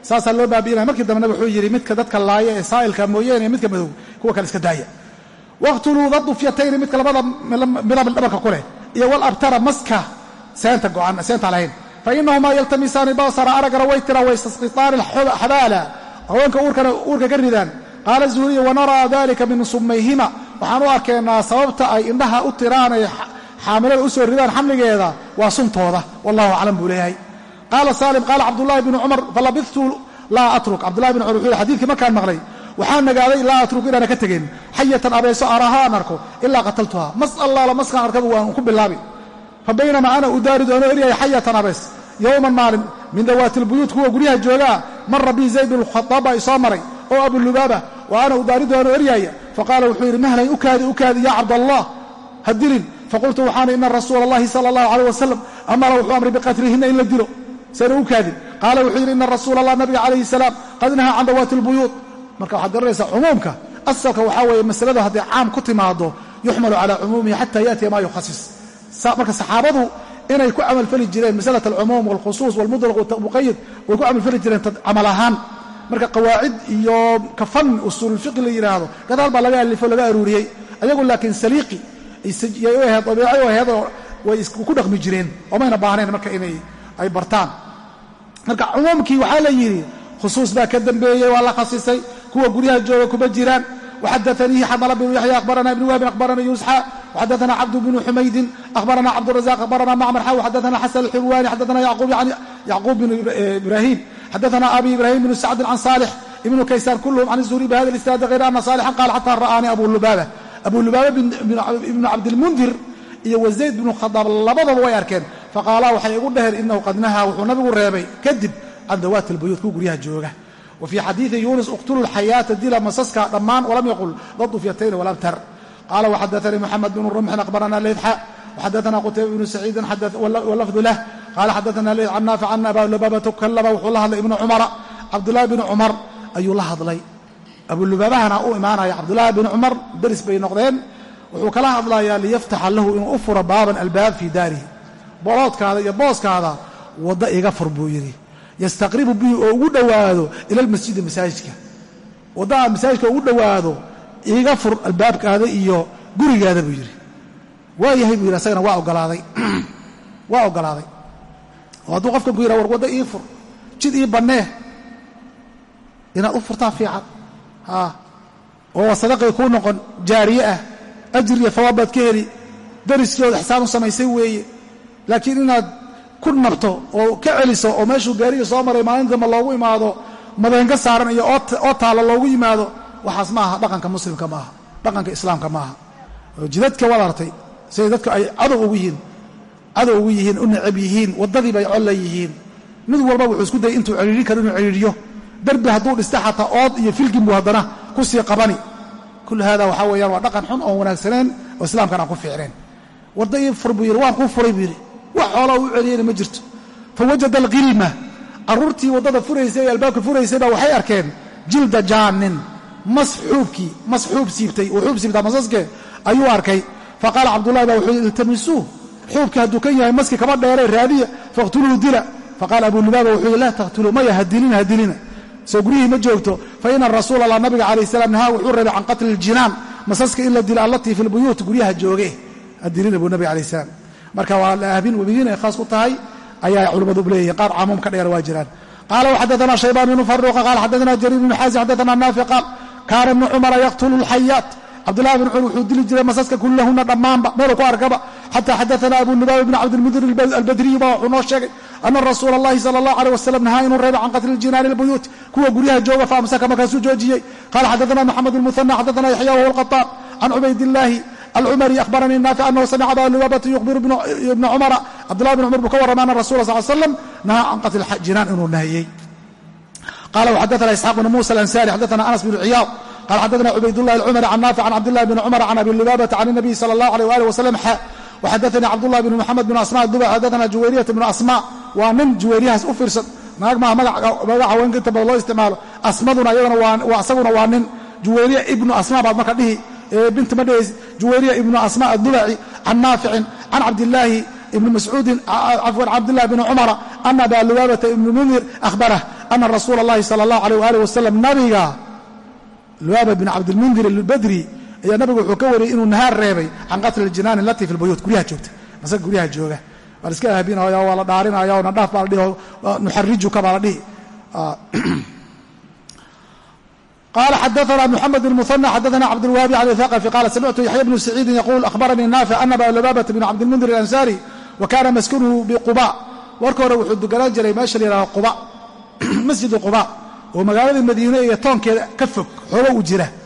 S1: saasaa loo baabi'inaya. Markii dambena wuxuu yidhi midka dadka laaya ee saa'ilka mooyeene midka madow kuwa kale iska daaya. Waqtuluu dadufyatayni midka labada midab dhabarka ku leh iyo walabtara maska seenta go'an seenta lahayn. Fa inahumaa yaltamisaani basara aragana way tira waystasqitaani xabaala. Haweenka uurkana uurka ka ridaan. Qaala zuhuriya wanaraa dalika min sumayhima waxaan u arkeenaa sababta ay indhaha u tiraan ay xaamilada u soo ridaan xamligeeda waa suntooda. Wallahu aclam buu leeyahay qaala saalim qaala cabdullaahi bnu cumar falabidtu laa atruk cabdullahi bn cumar wuxuu xadiidkii markaan maqlay waxaan nagaaday laa atruk inaana ka tegeen xayatan abeeso araha aan arko ilaa qataltuha mas allaala maskaan arkaba waan ku bilaabi fa baynamaa ana udaaridu anoo eryaya xayatan abees yowman maalin min dawaati lbuyuut kuwa guryaha joogaa mara bii zayd bnu khadaab baa isoo maray oo abulubaaba wa ana udaaridu anoo eryaaya faqaala wuxuu yidhi mahlan ukaadi ukaadi yaa cabdallah ha dilin faqultu waxaan ina rasuula allahi sala allahu aleyh wasalam amara wuxuu amray biqatlihinna in la dilo sana u kaadin. Qaala wuxuu yidhi ina rasuula allah nabiga calayhi salaam qad nahaa can dawaati lbuyuut marka waxaad garanaysaa cumuumka. Asalka waxaa weeye masalada hadday caam ku timaado yuxmalu calaa cumuumihi xata yaatiya maa yukhasis. Marka saxaabadu inay ku camalfali jireen masalat alcumuum walkhusuus walmudlaq muqayad way ku camalfali jireen camal ahaan. Marka qawaacid iyo kafan usuululfiqi la yidhaahdo gadaal baa laga alifo laga aruuriyey. Ayagu laakiin saliiqi yay u ahayd dabiico u ahayd oo way ku dhaqmi jireen. Oomayna baahnayn marka inay ay bartaan marka cumuumkii waxaa la yidhi khusuus baa ka dambeeyey waa la khasisay kuwa guryaha jooga kuma jiraan. Waxadaaniihi xamala bnu yaxya akhbarana ibnu wahbin akhbarana yusxa waxadaana cabdu bnu xumaydin akhbarana cabdurazaq akhbarana macmar xaw xadaana xasan alxulwaani xadaana yacquub bnu ibrahim xadaana abi ibrahim bnu sacdin can saalix ibnu kaysaan kulluhum can zuhri bihada isnaadi hayr ana saalixan qaala xataa ra'aanii abu lubaaba. Abu lubaaba ibnu cabdilmundir iyo wazayd bnu khadaab labadaba way arkeen. Faqaalaa waxay igu dhaheen inahu qad nahaa wuxuu nabigu reebay. Kadib can dawaati lbuyuut kuwa guryaha jooga. Wa xadiidi yuunus iqtulu lxayaata dila masaska dhammaan walam yaqul dadufyatayn walam tar. Qaala waxadaanii moxamed bnu rumxin akhbarana leydxa waxadaana qutayba bnu saciidin walafdu lah. Qaala xadaana leyd can naafic can abulubaabata kallaba wuxuu la hadlay ibnu cumara cabdulahi bni cumar ayuu la hadlay. Abulubaabahana u imaanaya cabdulaahi bni cumar deris bay noqdeen wuxuu kala hadlayaa liyaftaxa lahu inuu u furo baaban albaab fii daarihi. Boloodkaada iyo booskaada wadda iga fur buu yidhi. Yastaqribu bihi oo ugu dhowaado ila almasjidi masaajidka. Wadda aad masaajidka ugu dhowaado iga fur albaabkaada iyo gurigaada buu yidhi. Waa yahay buu yidhi asagana waa ogolaaday. [clears throat] Waa ogolaaday. Oo hadduu qofkan ku yidhaha war wadda ii fur jid ii bannee inaad u furtaa fiican. Oo sadaqay kuu noqon jaariye ah ajir iyo hawaab baad ka heli. Dariskooda ixsaan u samaysay weeye. Laakiin inaad ku nabto oo ka celiso oo meeshuu gaariga soo maray maalin dambe loogu imaado madeenka saaran iyo oo taalla loogu yimaado waxaas ma aha dhaqanka muslimka ma aha dhaqanka islaamka ma aha. Jidadka waad artay siday dadka ay cadow ugu yihiin cadow ugu yihiin u necab yihiin waddadii bay colla yihiin. Mid walba wuxuu isku dayay intuu celiirin karo inuu celiiriyo derbi hadduu dhista xataa ood iyo filgin buu haddana ku sii qabani kul hada waxaa weeyaan waa dhaqan xun oon wanaagsaneen oo islaamkan aan ku fiicneen wadda ii fur buu yidhi waan kuu furay buu yidhi wax xoolaa u celiyeyna ma jirto fa wajada alkhilma carruurtii waddada furaysay ee albaabka furaysay baa waxay arkeen jilda jaanin mas xuubkii mas xuub siibtay uu xuub siibtaa masaske ayuu arkay fa qaala cabdullahi baa wuxuu iltamisuuh xuubkii hadduu kan yahay maski kama dheeree raadiya faqtuluuhu dila faqaala abu lubaaba wuxuu yidhi laa taqtuluu maya hadilina hadilina soo guryihii ma joogto fa ina rasuula allah nabiga calayh salaam nahaa wuxuu reebay can qatli iljinaan masaska in la dilo allatii fi lbuyuut guryaha jooge. Hadilina buu nabiga alayh salaam. Marka waa laahbin webiyiin ay khaas ku tahay ayaa culimmadu leeyihiin qaar camuum ka dheer waa jiraan. Qaala waxadaana shaybaan bnu faruuqa qaala xadaana jariir bnu xaasim xadaana naafic qaal kaana ibnu cumara yaqtulu lxayaat cabdullahi bn cumar wuxuu dili jiray masaska kullahuna dhammaanba meelu ku arkaba xata xadaana abu lubaab bn cabdilmudir albadriyu baa wuxuu noo sheegay ana rasuula allahi sala allah aleyh wasalam nahaa inuu reebay can qatli ljinaani albuyuut kuwa guryaha jooga faamsaka markaasuu joojiyey qaala xadaana maxamed lmuhana xadaana yaxya wahuwa alqataan can cubaydillaahi alcumari akhbaranii naafic anahu samica aba lubaabata yukhbiru ibna cumara cabdullahi bn cumar buu ka warrama ana rasula sal slam nahaa can qatli jinaan inuu nahiyey qala wxadana isxaaq bn musa alansari xadana anas bn ciyaad qala xadana cubaydullahi alcumari can naafic can cabdillahi bn cumar can abi lubaabata can الnabiy sala اllah alيh ali wasalam xa waxadaanii cabdulahi bn muxamed bn asma duba xadaana juwayriyata bnu asma waa nin juwayriyahaas u fiirsan naag maaha magaca haweenka inta badan loo isticmaalo asmaduna iyadana asaguna waa nin juwayriya ibnu asma baad marka dhihi binti ma dhehaysi juwayriya ibnu asma addubaci can naaficin can cabdillaahi ibni mascuudin cafwan cabdillahi bni cumara ana aba lubaabata ibni mundir ahbarah ana rasuula allahi sala allahu aleyh waali wasalam nabiga lubaaba bn cabdilmundir albadri ayaa nabigu wuxuu ka wariyey inuu nahaar reebay can qatli ljinaani alatii fi lbuyuut guryaha joogta. Masaga guryaha jooga. Waa iska ahabinaya waa la dhaarinaya o nadhaaf baa la dhihi nuxarijuka baa la dhihi. [clears throat] [clears throat] Oo jira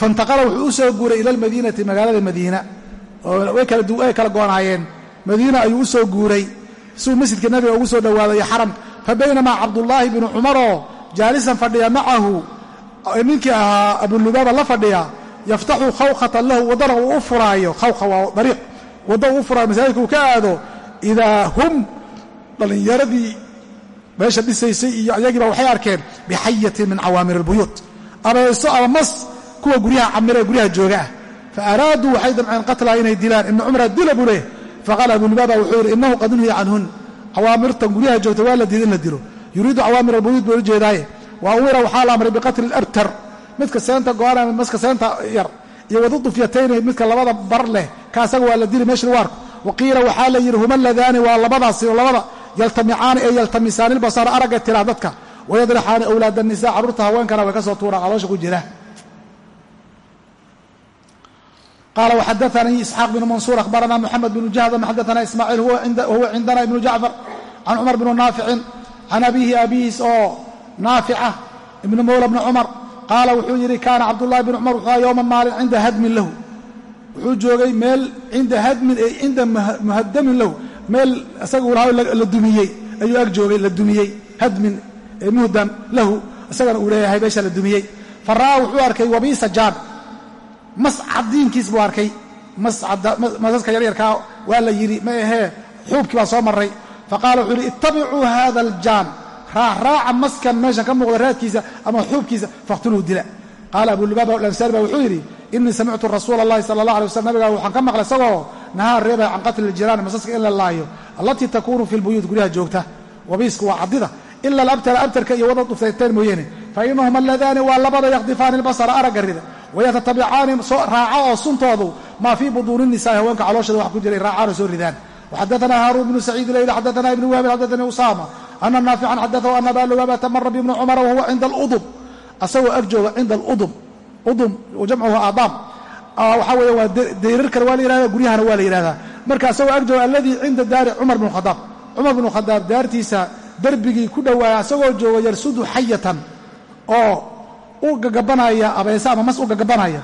S1: faintaqala wuxuu u soo guuray ila almadiinati magaalada madiina way kala goonaayeen madiina ayuu u soo guuray. siuu masjidka nabiga ugu soo dhowaaday xaram fa baynamaa cabdullaahi bnu cumaroo jaalisan fadhiya macahu ninkii ahaa abulubaaba la fadhiya yaftaxu khawkhatan lahu waddana uu u furaayo khawkha waa dariiq wadda uu u furaayo masaajidka uu ka aado idaa hum dhallinyaradii meesha dhisaysay iyo ayagiiba waxay arkeen bixayatin min cawaamir albuyuut abeeso ama mas kuwa guryaha camira ee guryaha jooga. Ah fa araaduu waxay damceen qatlaa inay dilaan. Ibna cumra dila buu leeh faqaala abulubaaba wuxuu yidhi innahu qad unhiya canhun. Cawaamirtan guryaha joogta waa la diiday in la dilo. Yuriidu cawaamir albuyuut buu ujeedaaye wa umira waxaa la amray biqatli alabtar midka seenta go-ana maska seenta yar iyo wadudufyatayni midka labada bar leh kaasaga waa la dili meesha waarku wa qiila waxaa la yidhi huma waa labadaasi labada. Yaltamicaani ee yaltamisaani ilbasara aragga tiraa dadka. Wayadrixaani awlaad anisa carruurta haweenkana way ka soo tuuraan caloosha ku jira qala wxadaanii isxaaq bn mansuur ahbarana mxamed bn jahdam xadaana ismaaciil wahuwa cindana ibnu jacfar can cumar bn naaficin can abiihi abihiis oo naafica ibni mawla bni cumar qaala wuxuu yidhi kaana cabdullahi bn cumar wuxuu yowman maalin cinda hadmin lahu wuxuu joogay meel cinda hadmin ee cinda muhadamin lahu meel isaga uu lahaa la dumiyey ayuu ag joogay la dumiyey hadmin ee muhdam lahu isagana uu leeyahay meesha la dumiyey fa ra'aa wuxuu arkay wabiisa jaan mas cadiinkiis buu arkay. Masaska yaryarkaa waa la yidhi ma ahee xuubkii baa soo maray faqaala wuxuu yidhi ittabicuu hada aljaan. Raacraaca maskan meeshan ka muuqda raadkiisa ama xuubkiisa faqtuluu dila. Qaala abulubaaba alansaari ba wuxuu yidhi inii samictu rasuula allahi sala allah alay waslam nabiga waxaan ka maqlay isagoo nahaa reebaya can qatli ljiraani masaska in la laayo allatii takuunu fi lbuyuut guryaha joogta wabiisku waa cadida ila alabtara abtarka iyo wada duftayteen mooyeene fa inahuma aladaani waa labada yakdifaani albasara aragga wayatatabicaani raaca oo suntoodu maa fii buduuni nisaai haweenka calooshada wax ku jiray raacaanoo soo ridaan waxadaana haaruun bnu saciid layl xadaana ibnu wahbin xadaanii usaama ana naafican xadaahu ana aba lubaabata mara bibni cumara wahuwa cinda aludum asagoo ag jooga cinda aludum udum jamcuhu aadaam waxaa weeye waa dayrarkana waa la yihahda guryahana waa la yihahdaa marka asagoo ag jooga alladii cinda daari cumar bn khadaab cumar bnu khadaab daartiisa darbigii ku dhowaaya asagoo jooga yarsudu xayatan oo u gagabanaya abeese ama mas u gagabanaya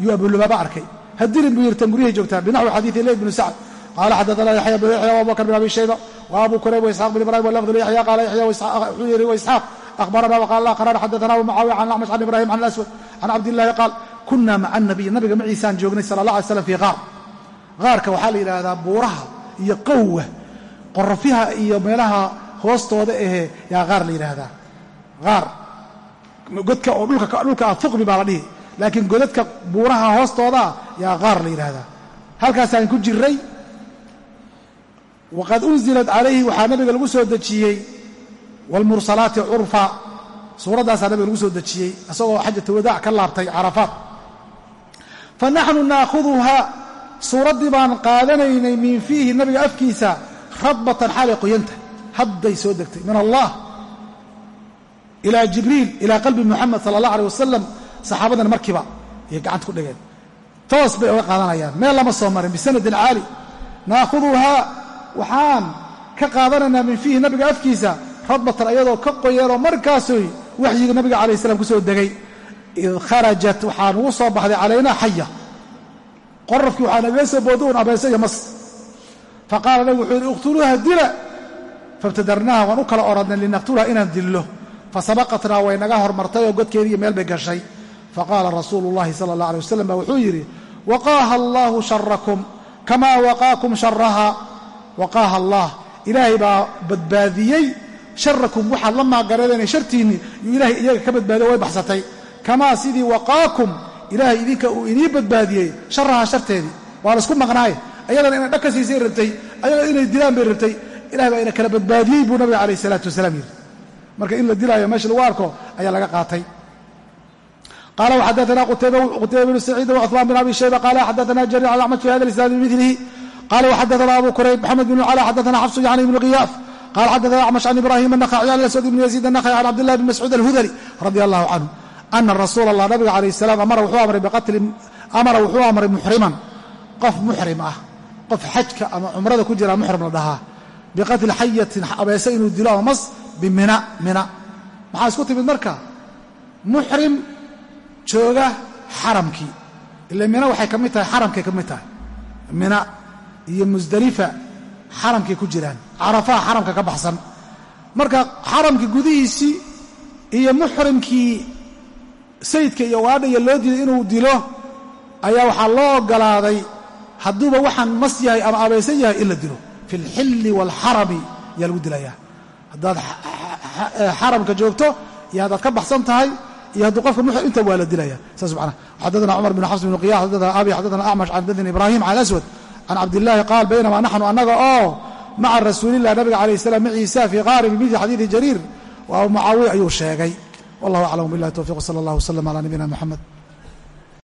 S1: yuu abulubaaba arkay. Hadilin buu yirtan guryahay joogtaa. Binaxwi xadiidi leyd bnu sacd. Qaala xadaana yaxya bnu yaxya abubakr bin abi shayba wa abu kurayb waisxaq bin ibrahim walafdu yaxya qaala yaxya wuxuu yidhi waisxaaq akhbarana waqaala aqrana xadaana abu mucaawiya can acmash can ibrahim can alaswad can cabdillahi qaal kuna maca nabiy nabiga maciisaan joognay sala allah alay slam fii qaar. Qaarka waxaa la yidhaahdaa buuraha iyo qowwa qorofyaha iyo meelaha hoostooda ahee yaa qaar la yidhaahdaa. Qaar godka oo dhulka fuqmi baa la dhihi. Laakiin godadka buuraha hoostoodaa yaa qaar la yidhaahdaa halkaasaan ku jiray waqad unzilat calayhi waxaa nabiga lagu soo dejiyey waalmursalaati curfa. Suuraddaasaa nabiga lagu soo dejiyey isagoo xajata wadaac ka laabtay carafaat fa naxnu naakhuduha suuraddii baan qaadanaynay min fiihi nabiga afkiisa radbatan xaalay qoyanta hadday soo degtay min allah ilaa jibriil ilaa qalbi muxamed sala allah aleh wasalam saxaabadana markiiba ayay gacanta ku dhigeen. Toos bay oga qaadanayaan. Meel lama soo marin bisanadin caali naakhuduhaa waxaan ka qaadanaynaa min fiihi nabiga afkiisa radbatan ayadoo ka qoyeenoo markaasoy waxyiga nabiga calayh salam ku soo degay. Id kharajat waxaa nugu soo baxday calaynaa xaya. Qorafkii waxaa nagaga soo booda un abeese iyo mas. Faqaala nabigu wuxuu yidhi iqtuluuha dila. Faibtadarnaaha waan u kala oradnay linaqtulaha inaan dillo fasabaqatnaa way naga hormartay oo godkeediiyo meel bay gashay. Faqaala rasuulu llahi sala allah alay wasalam baa wuxuu yidhi waqaaha allaahu sharakum kamaa waqaakum sharaha waqaaha allah ilaahay baa badbaadiyey sharakum waxaad la maagareedeen shartiinni yuu ilahay iyaga ka badbaadiyo way baxsatay. Kamaa sidii waqaakum ilaahay idinka uu inii badbaadiyey sharaha sharteedii. Waa la isku maqnaaye? Ayadana inay dhag siisay rabtay ayaga inay dilaan bay rabtay. Ilahay baa ina kala badbaadiyey buu nabiga calayh isalaatu wasalaam yidhi marka in la dilaayo meesha lagu arko ayaa laga qaatay. Qala xadaana qutayba bnu saciid wacuثmaan bn abi shayba qala xadaana jariir an axmed fi hada isnaad bimilihi qala wxadaana abu kurayb maxamed bn cala xadaana xafsu yani ibnu qiyaaf qala xadaana acmash can ibrahim anakhaci an aswad ibn yaziid anakhaci can cabdillahi bn mascuud alhudali radi allahu canhu ana rasuula allah nabiga alayh salaam amara wuxuu amray biqatli amara wuxuu amray muxriman qof muxrim ah qof xajka ama cumrada ku jira muxrim la dhahaa biqatli xayatin abeese inuu dilo ama mas bimina mina. Maxaa isku timid marka? Muxrim jooga xaramkii ila mina waxay ka mid tahay xaramkay ka mid tahay. Mina iyo musdalifa xaramkay ku jiraan. Carafaha xaramka ka baxsan. Marka xaramkii gudihiisii iyo muxrimkii sayidka iyo waadhaya loo diiday inuu dilo ayaa waxaa loo ogolaaday hadduuba waxaan mas yahay ama abaysan yahay in la dilo. Fi alxilli waalxarami ayaa lagu dilayaa haddaad xaramka joogto iyo haddaad ka baxsan tahay iyo hadduu qofka muxrim inta waa la dilaya. Saas subxana xadadana cumar bn xafs bn qiyas xadadana abi xadadana acmash can xadadana ibrahim can aswad. Can cabdillaahi qaal baynamaa naxnu annaga oo maca rasuulilah nabiga calayh salam maciisa fii qaari bimidli xadiidi jariir. Waa mucaawiya ayuu sheegay. Wallahu aclam billahi towfiq wsala allah wslam cala nabiyina moxamed